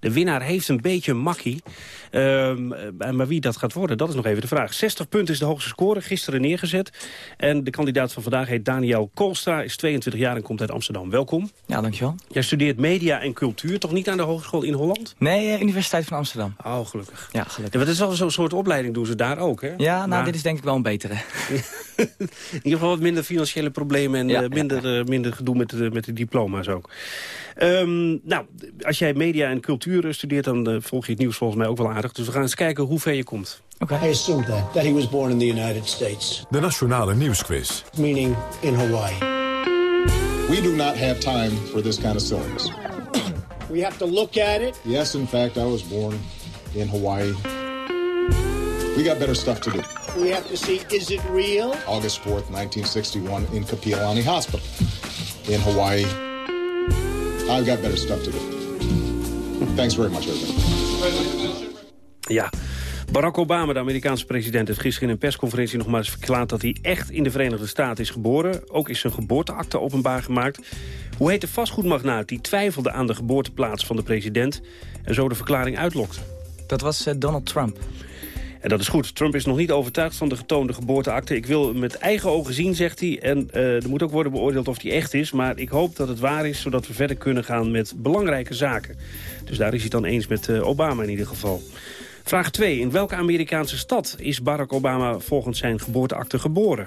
De winnaar heeft een beetje makkie. Um, maar wie dat gaat worden, dat is nog even de vraag. 60 punten is de hoogste score, gisteren neergezet. En de kandidaat van vandaag heet Daniel Koolstra, is 22 jaar en komt uit Amsterdam. Welkom. Ja, dankjewel. Jij studeert media en cultuur, toch niet aan de hogeschool in Holland? Nee, uh, Universiteit van Amsterdam. Oh, gelukkig. Ja, gelukkig. Ja, is wel zo'n soort opleiding doen ze daar ook, hè? Ja, nou, maar... dit is denk ik wel een betere. in ieder geval wat minder financiële problemen en ja, uh, minder, ja. minder gedoe met de, met de diploma's ook. Um, nou, als jij media en cultuur studeert, dan uh, volg je het nieuws volgens mij ook wel aardig. Dus we gaan eens kijken hoe ver je komt. Okay. I assumed that, that he was born in the United States. De Nationale Nieuwsquiz. Meaning in Hawaii. We do not have time for this kind of silliness. we have to look at it. Yes, in fact, I was born in Hawaii. We got better stuff to do. We have to see, is it real? August 4th, 1961, in Kapiolani Hospital in Hawaii. I've got better stuff to do. Thanks very much, everybody. Ja, Barack Obama, de Amerikaanse president, heeft gisteren in een persconferentie nog maar eens verklaard dat hij echt in de Verenigde Staten is geboren. Ook is zijn geboorteakte openbaar gemaakt. Hoe heet de vastgoedmagnaat die twijfelde aan de geboorteplaats van de president en zo de verklaring uitlokte? Dat was uh, Donald Trump. En dat is goed. Trump is nog niet overtuigd van de getoonde geboorteakte. Ik wil met eigen ogen zien, zegt hij. En uh, er moet ook worden beoordeeld of die echt is. Maar ik hoop dat het waar is, zodat we verder kunnen gaan met belangrijke zaken. Dus daar is hij het dan eens met uh, Obama in ieder geval. Vraag 2. In welke Amerikaanse stad is Barack Obama volgens zijn geboorteakte geboren?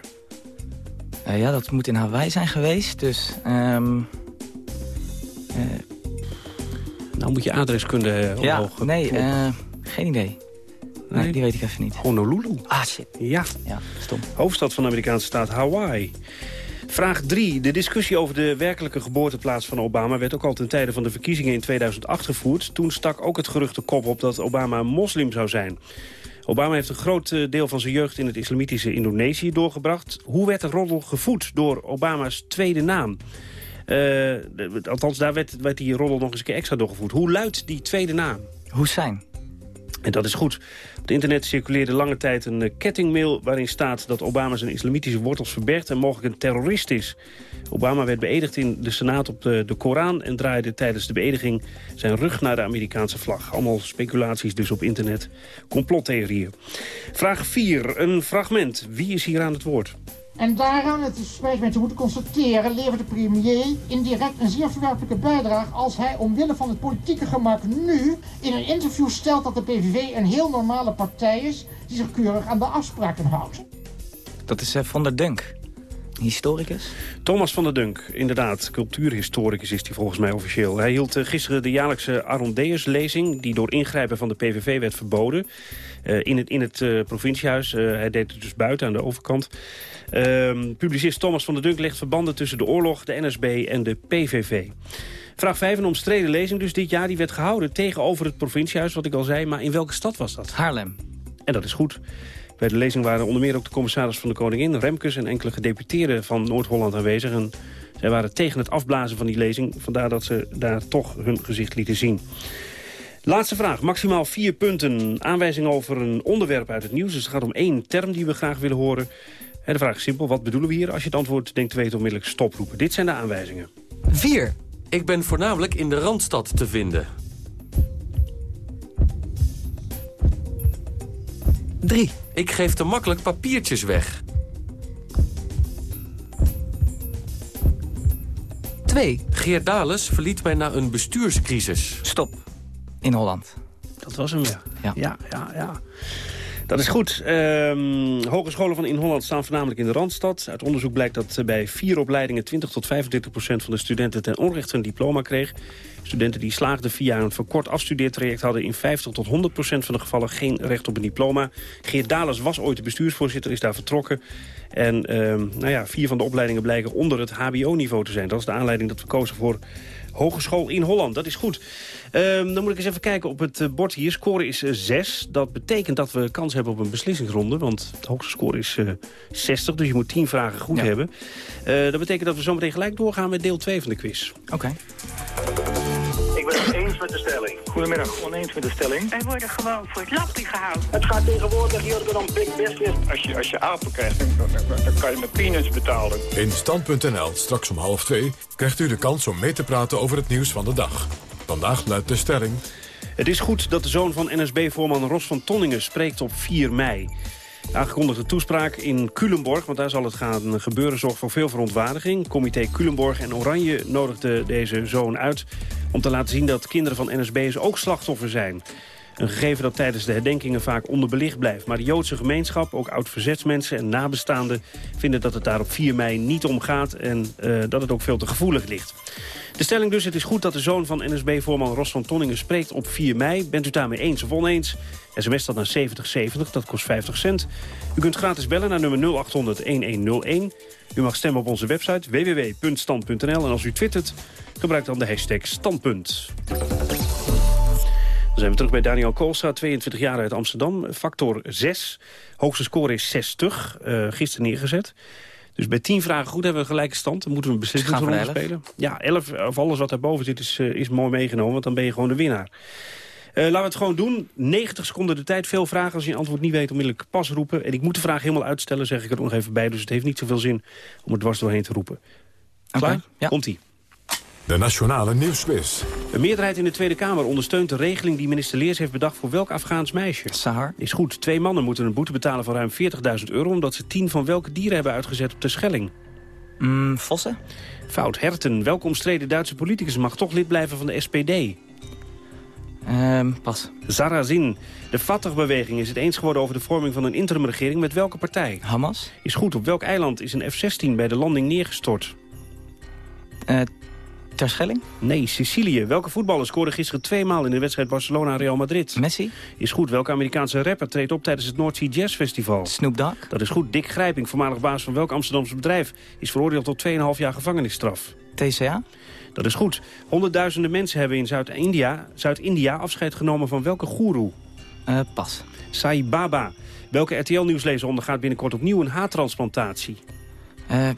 Uh, ja, dat moet in Hawaii zijn geweest. Dus... Um, nou moet je adreskunde uh, ja, omhoog. Nee, geen idee. Nee, nee, die weet ik even niet. Honolulu. Ah, shit. Ja. Ja, stom. Hoofdstad van de Amerikaanse staat Hawaii. Vraag 3. De discussie over de werkelijke geboorteplaats van Obama... werd ook al ten tijde van de verkiezingen in 2008 gevoerd. Toen stak ook het gerucht de kop op dat Obama moslim zou zijn. Obama heeft een groot deel van zijn jeugd in het islamitische Indonesië doorgebracht. Hoe werd de roddel gevoed door Obama's tweede naam? Uh, althans, daar werd, werd die roddel nog eens een keer extra doorgevoerd. Hoe luidt die tweede naam? Hussein. En dat is goed. Op het internet circuleerde lange tijd een kettingmail... waarin staat dat Obama zijn islamitische wortels verbergt... en mogelijk een terrorist is. Obama werd beëdigd in de Senaat op de, de Koran... en draaide tijdens de beëdiging zijn rug naar de Amerikaanse vlag. Allemaal speculaties dus op internet. Complottheorieën. Vraag 4. Een fragment. Wie is hier aan het woord? En daaraan, het is spijt mij te moeten constateren, levert de premier indirect een zeer verwerpelijke bijdrage als hij omwille van het politieke gemak nu in een interview stelt dat de PVV een heel normale partij is die zich keurig aan de afspraken houdt. Dat is uh, Van der Dunk. Historicus? Thomas van der Dunk, inderdaad. Cultuurhistoricus is hij volgens mij officieel. Hij hield uh, gisteren de jaarlijkse Arondeus-lezing... die door ingrijpen van de PVV werd verboden. Uh, in het, in het uh, provinciehuis. hij deed het dus buiten aan de overkant. Ehm, publicist Thomas van der Dunk legt verbanden tussen de oorlog, de NSB en de PVV. Vraag 5, een omstreden lezing dus dit jaar. Die werd gehouden tegenover het provinciehuis, wat ik al zei. Maar in welke stad was dat? Haarlem. En dat is goed. Bij de lezing waren onder meer ook de commissaris van de Koningin... Remkes en enkele gedeputeerden van Noord-Holland aanwezig. En zij waren tegen het afblazen van die lezing. Vandaar dat ze daar toch hun gezicht lieten zien. Laatste vraag, maximaal vier punten. Aanwijzing over een onderwerp uit het nieuws. Dus het gaat om één term die we graag willen horen. En de vraag is simpel, wat bedoelen we hier? Als je het antwoord denkt te weten, onmiddellijk stoproepen. Dit zijn de aanwijzingen. 4. Ik ben voornamelijk in de Randstad te vinden. 3. Ik geef te makkelijk papiertjes weg. 2. Geert Dales verliet mij na een bestuurscrisis. Stop. In Holland. Dat was hem, ja. Ja, ja, ja. ja. Dat is goed. Um, hogescholen van in Holland staan voornamelijk in de Randstad. Uit onderzoek blijkt dat bij vier opleidingen 20 tot 25 procent van de studenten ten onrechte een diploma kreeg. Studenten die slaagden via een verkort afstudeertraject hadden in 50 tot 100 procent van de gevallen geen recht op een diploma. Geert Dales was ooit de bestuursvoorzitter, is daar vertrokken. En um, nou ja, vier van de opleidingen blijken onder het hbo-niveau te zijn. Dat is de aanleiding dat we kozen voor Hogeschool in Holland. Dat is goed. Um, dan moet ik eens even kijken op het bord hier. Score is uh, 6. Dat betekent dat we kans hebben op een beslissingsronde. Want de hoogste score is uh, 60. Dus je moet 10 vragen goed ja. hebben. Uh, dat betekent dat we zometeen gelijk doorgaan met deel 2 van de quiz. Oké. Okay. Ik ben het eens met de stelling. Goedemiddag, oneens met de stelling. Wij worden gewoon voor het lappie gehouden. Het gaat tegenwoordig hier om big business. Als je, als je apen krijgt, dan, dan kan je met peanuts betalen. In Stand.nl, straks om half twee, krijgt u de kans om mee te praten over het nieuws van de dag. Vandaag luidt de stelling... Het is goed dat de zoon van NSB-voorman Ros van Tonningen spreekt op 4 mei. De aangekondigde toespraak in Culemborg, want daar zal het gaan gebeuren... zorgt voor veel verontwaardiging. Comité Culemborg en Oranje nodigde deze zoon uit... om te laten zien dat kinderen van NSB'ers ook slachtoffer zijn. Een gegeven dat tijdens de herdenkingen vaak onderbelicht blijft. Maar de Joodse gemeenschap, ook oud-verzetsmensen en nabestaanden... vinden dat het daar op 4 mei niet om gaat en uh, dat het ook veel te gevoelig ligt. De stelling dus, het is goed dat de zoon van NSB-voorman Ros van Tonningen spreekt op 4 mei. Bent u daarmee eens of oneens? SMS dat naar 7070, dat kost 50 cent. U kunt gratis bellen naar nummer 0800-1101. U mag stemmen op onze website www.stand.nl. En als u twittert, gebruik dan de hashtag standpunt. zijn we terug bij Daniel Koolstra, 22 jaar uit Amsterdam. Factor 6. Hoogste score is 60. Uh, gisteren neergezet. Dus bij 10 vragen goed hebben we een gelijke stand. Dan moeten we een beslissingsronde spelen. Ja, 11 of alles wat daarboven zit is, uh, is mooi meegenomen. Want dan ben je gewoon de winnaar. Uh, laten we het gewoon doen. 90 seconden de tijd. Veel vragen. Als je een antwoord niet weet, onmiddellijk pas roepen. En ik moet de vraag helemaal uitstellen, zeg ik er nog even bij. Dus het heeft niet zoveel zin om er dwars doorheen te roepen. Klaar? Okay, ja. Komt-ie. De Nationale Nieuwsquiz. Een meerderheid in de Tweede Kamer ondersteunt de regeling die minister Leers heeft bedacht voor welk Afghaans meisje? Sahar. Is goed. Twee mannen moeten een boete betalen van ruim 40.000 euro... omdat ze tien van welke dieren hebben uitgezet op de Schelling? Mm, vossen. Fout. Herten. Welke omstreden Duitse politicus mag toch lid blijven van de SPD? Um, pas. Zarazin. De Fatah-beweging is het eens geworden over de vorming van een interimregering met welke partij? Hamas. Is goed. Op welk eiland is een F-16 bij de landing neergestort? Uh, Terschelling? Nee, Sicilië. Welke voetballer scoorde gisteren tweemaal in de wedstrijd Barcelona-Real Madrid? Messi? Is goed. Welke Amerikaanse rapper treedt op tijdens het North Sea Jazz Festival? Snoop Dogg? Dat is goed. Dick Grijping, voormalig baas van welk Amsterdamse bedrijf... is veroordeeld tot 2,5 jaar gevangenisstraf? TCA? Dat is goed. Honderdduizenden mensen hebben in Zuid-India Zuid afscheid genomen van welke goeroe? Uh, pas. Sai Baba. Welke RTL-nieuwslezer ondergaat binnenkort opnieuw een haartransplantatie? Uh,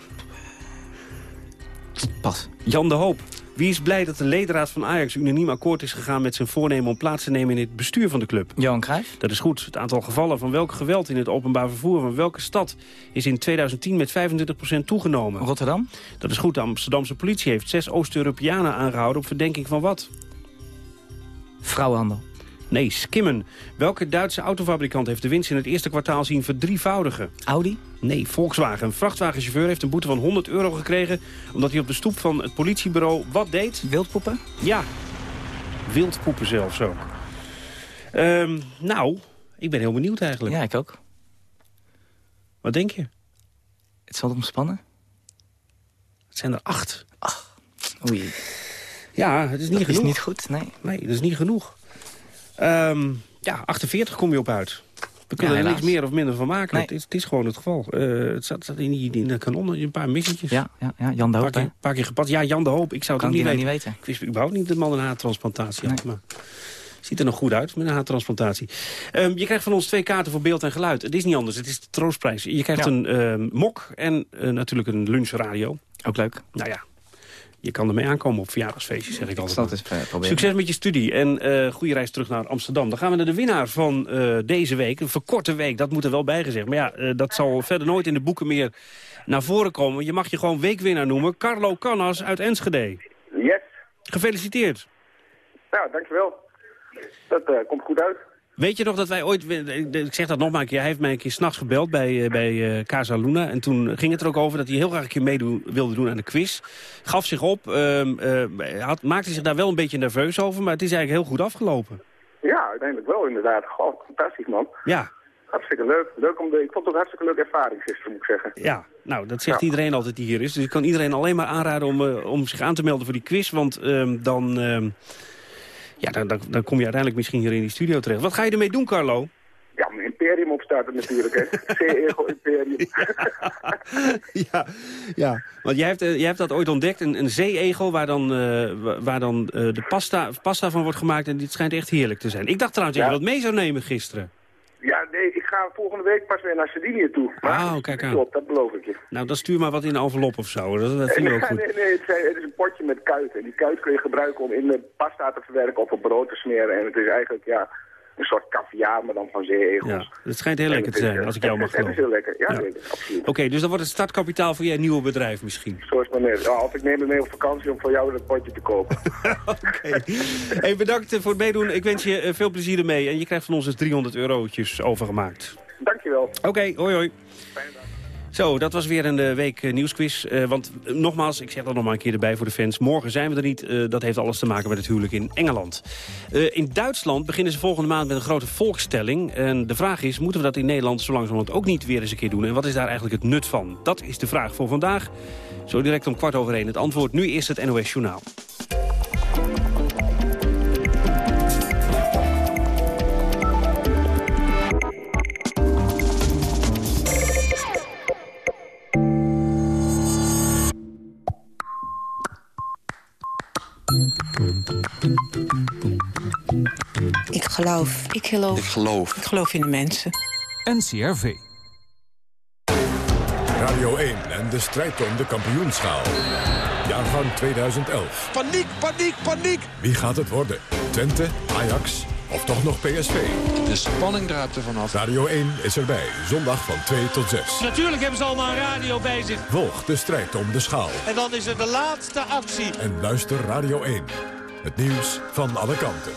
pas. Jan de Hoop. Wie is blij dat de ledenraad van Ajax unaniem akkoord is gegaan... met zijn voornemen om plaats te nemen in het bestuur van de club? Johan Cruijff. Dat is goed. Het aantal gevallen van welk geweld in het openbaar vervoer... van welke stad is in 2010 met 25% toegenomen? Rotterdam. Dat is goed. De Amsterdamse politie heeft zes Oost-Europeanen aangehouden... op verdenking van wat? Vrouwenhandel. Nee, skimmen. Welke Duitse autofabrikant heeft de winst in het eerste kwartaal zien verdrievoudigen? Audi? Nee, Volkswagen. Een vrachtwagenchauffeur heeft een boete van 100 euro gekregen... omdat hij op de stoep van het politiebureau wat deed? Wildpoepen? Ja, wildpoepen zelfs ook. Um, nou, ik ben heel benieuwd eigenlijk. Ja, ik ook. Wat denk je? Het zal omspannen. Het zijn er acht. Ach, oei. Ja, het is niet dat genoeg. is niet goed, nee. Nee, dat is niet genoeg. Um, ja, 48 kom je op uit. We kunnen ja, er niks meer of minder van maken. Nee. Het, is, het, is, gewoon het geval. Uh, het staat, in, die, in de kanon een paar missietjes. Ja, ja, ja Jan de Hoop. Een paar, paar, keer gepast. Ja, Jan de Hoop. Ik zou het niet, weten. niet weten. Ik wist überhaupt niet dat man een haartransplantatie had. Maar ziet er nog goed uit met een haartransplantatie. Um, je krijgt van ons twee kaarten voor beeld en geluid. Het is niet anders. Het is de troostprijs. Je krijgt ja. een um, mok en uh, natuurlijk een lunchradio. Ook leuk. Nou ja, je kan ermee aankomen op verjaardagsfeestjes, zeg ik altijd. Dat is proberen. Succes met je studie en uh, goede reis terug naar Amsterdam. Dan gaan we naar de winnaar van uh, deze week. Een verkorte week, dat moet er wel bijgezegd. Maar ja, uh, dat zal verder nooit in de boeken meer naar voren komen. Je mag je gewoon weekwinnaar noemen. Carlo Cannas uit Enschede. Yes. Gefeliciteerd. Nou, dankjewel. Dat komt goed uit. Weet je nog dat wij ooit, ik zeg dat nog maar een keer, hij heeft mij een keer s'nachts gebeld bij, bij uh, Casa Luna. En toen ging het er ook over dat hij heel graag een keer mee wilde doen aan de quiz. Gaf zich op, uh, uh, had, maakte zich daar wel een beetje nerveus over, maar het is eigenlijk heel goed afgelopen. Ja, uiteindelijk wel inderdaad. Goh, fantastisch man. Ja. Hartstikke leuk. leuk om de, ik vond het ook hartstikke leuke ervaring gisteren, moet ik zeggen. Ja, nou, dat zegt ja. iedereen altijd die hier is. Dus ik kan iedereen alleen maar aanraden om, om zich aan te melden voor die quiz, want dan... Ja, dan, dan, dan, kom je uiteindelijk misschien hier in die studio terecht. Wat ga je ermee doen, Carlo? Ja, mijn imperium opstarten natuurlijk, hè. C-Ego Imperium. ja, ja, want jij hebt, jij hebt dat ooit ontdekt, een, een zee-egel... waar dan, uh, waar dan uh, de pasta, pasta van wordt gemaakt en dit schijnt echt heerlijk te zijn. Ik dacht trouwens dat ja. je wat mee zou nemen gisteren. Ja, nee, ik ga volgende week pas weer naar Sardinië toe. Maar oh, kijk aan. Dat beloof ik je. Nou, dan stuur maar wat in een envelop of zo. Dat, dat vind ik ook goed. Nee, nee, het, zijn, het, is een potje met kuit. En die kuit kun je gebruiken om in de pasta te verwerken of op brood te smeren. En het is eigenlijk, ja, een soort caviar, maar dan van zeeegels. Ja, het schijnt heel lekker te zijn, als ik jou mag geloven. Het is heel lekker, ja, ja. Zeker, absoluut. Oké, okay, dus dat wordt het startkapitaal voor je nieuwe bedrijf misschien? Zo is het maar net. Ja, of ik neem het mee op vakantie om voor jou dat potje te kopen. Oké. Hey, bedankt voor het meedoen. Ik wens je veel plezier ermee. En je krijgt van ons dus 300 eurotjes overgemaakt. Dankjewel. Oké, okay, hoi hoi. Fijne dag. Zo, dat was weer een uh, week uh, nieuwsquiz. Uh, want nogmaals, ik zeg dat nog maar een keer erbij voor de fans. Morgen zijn we er niet. dat heeft alles te maken met het huwelijk in Engeland. in Duitsland beginnen ze volgende maand met een grote volkstelling. En de vraag is, moeten we dat in Nederland zo langzamerhand ook niet weer eens een keer doen? En wat is daar eigenlijk het nut van? Dat is de vraag voor vandaag. Zo direct om kwart over één het antwoord. Nu eerst het NOS Journaal. Ik geloof. Ik geloof. Ik geloof. Ik geloof in de mensen. NCRV. Radio 1 en de strijd om de kampioenschaal. Jaargang 2011. Paniek, paniek, paniek! Wie gaat het worden? Twente, Ajax of toch nog PSV? De spanning draait er vanaf. Radio 1 is erbij, zondag van 2 tot 6. Natuurlijk hebben ze allemaal een radio bij zich. Volg de strijd om de schaal. En dan is er de laatste actie. En luister Radio 1. Het nieuws van alle kanten.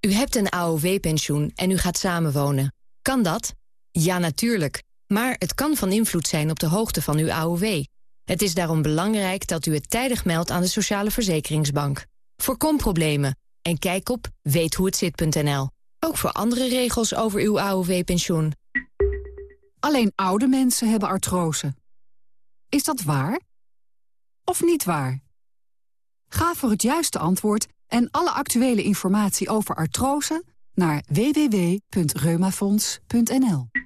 U hebt een AOW-pensioen en u gaat samenwonen. Kan dat? Ja, natuurlijk. Maar het kan van invloed zijn op de hoogte van uw AOW. Het is daarom belangrijk dat u het tijdig meldt aan de Sociale Verzekeringsbank. Voorkom problemen en kijk op weethoehetzit.nl. Ook voor andere regels over uw AOW-pensioen. Alleen oude mensen hebben artrose. Is dat waar? Of niet waar? Ga voor het juiste antwoord en alle actuele informatie over artrose naar www.reumafonds.nl.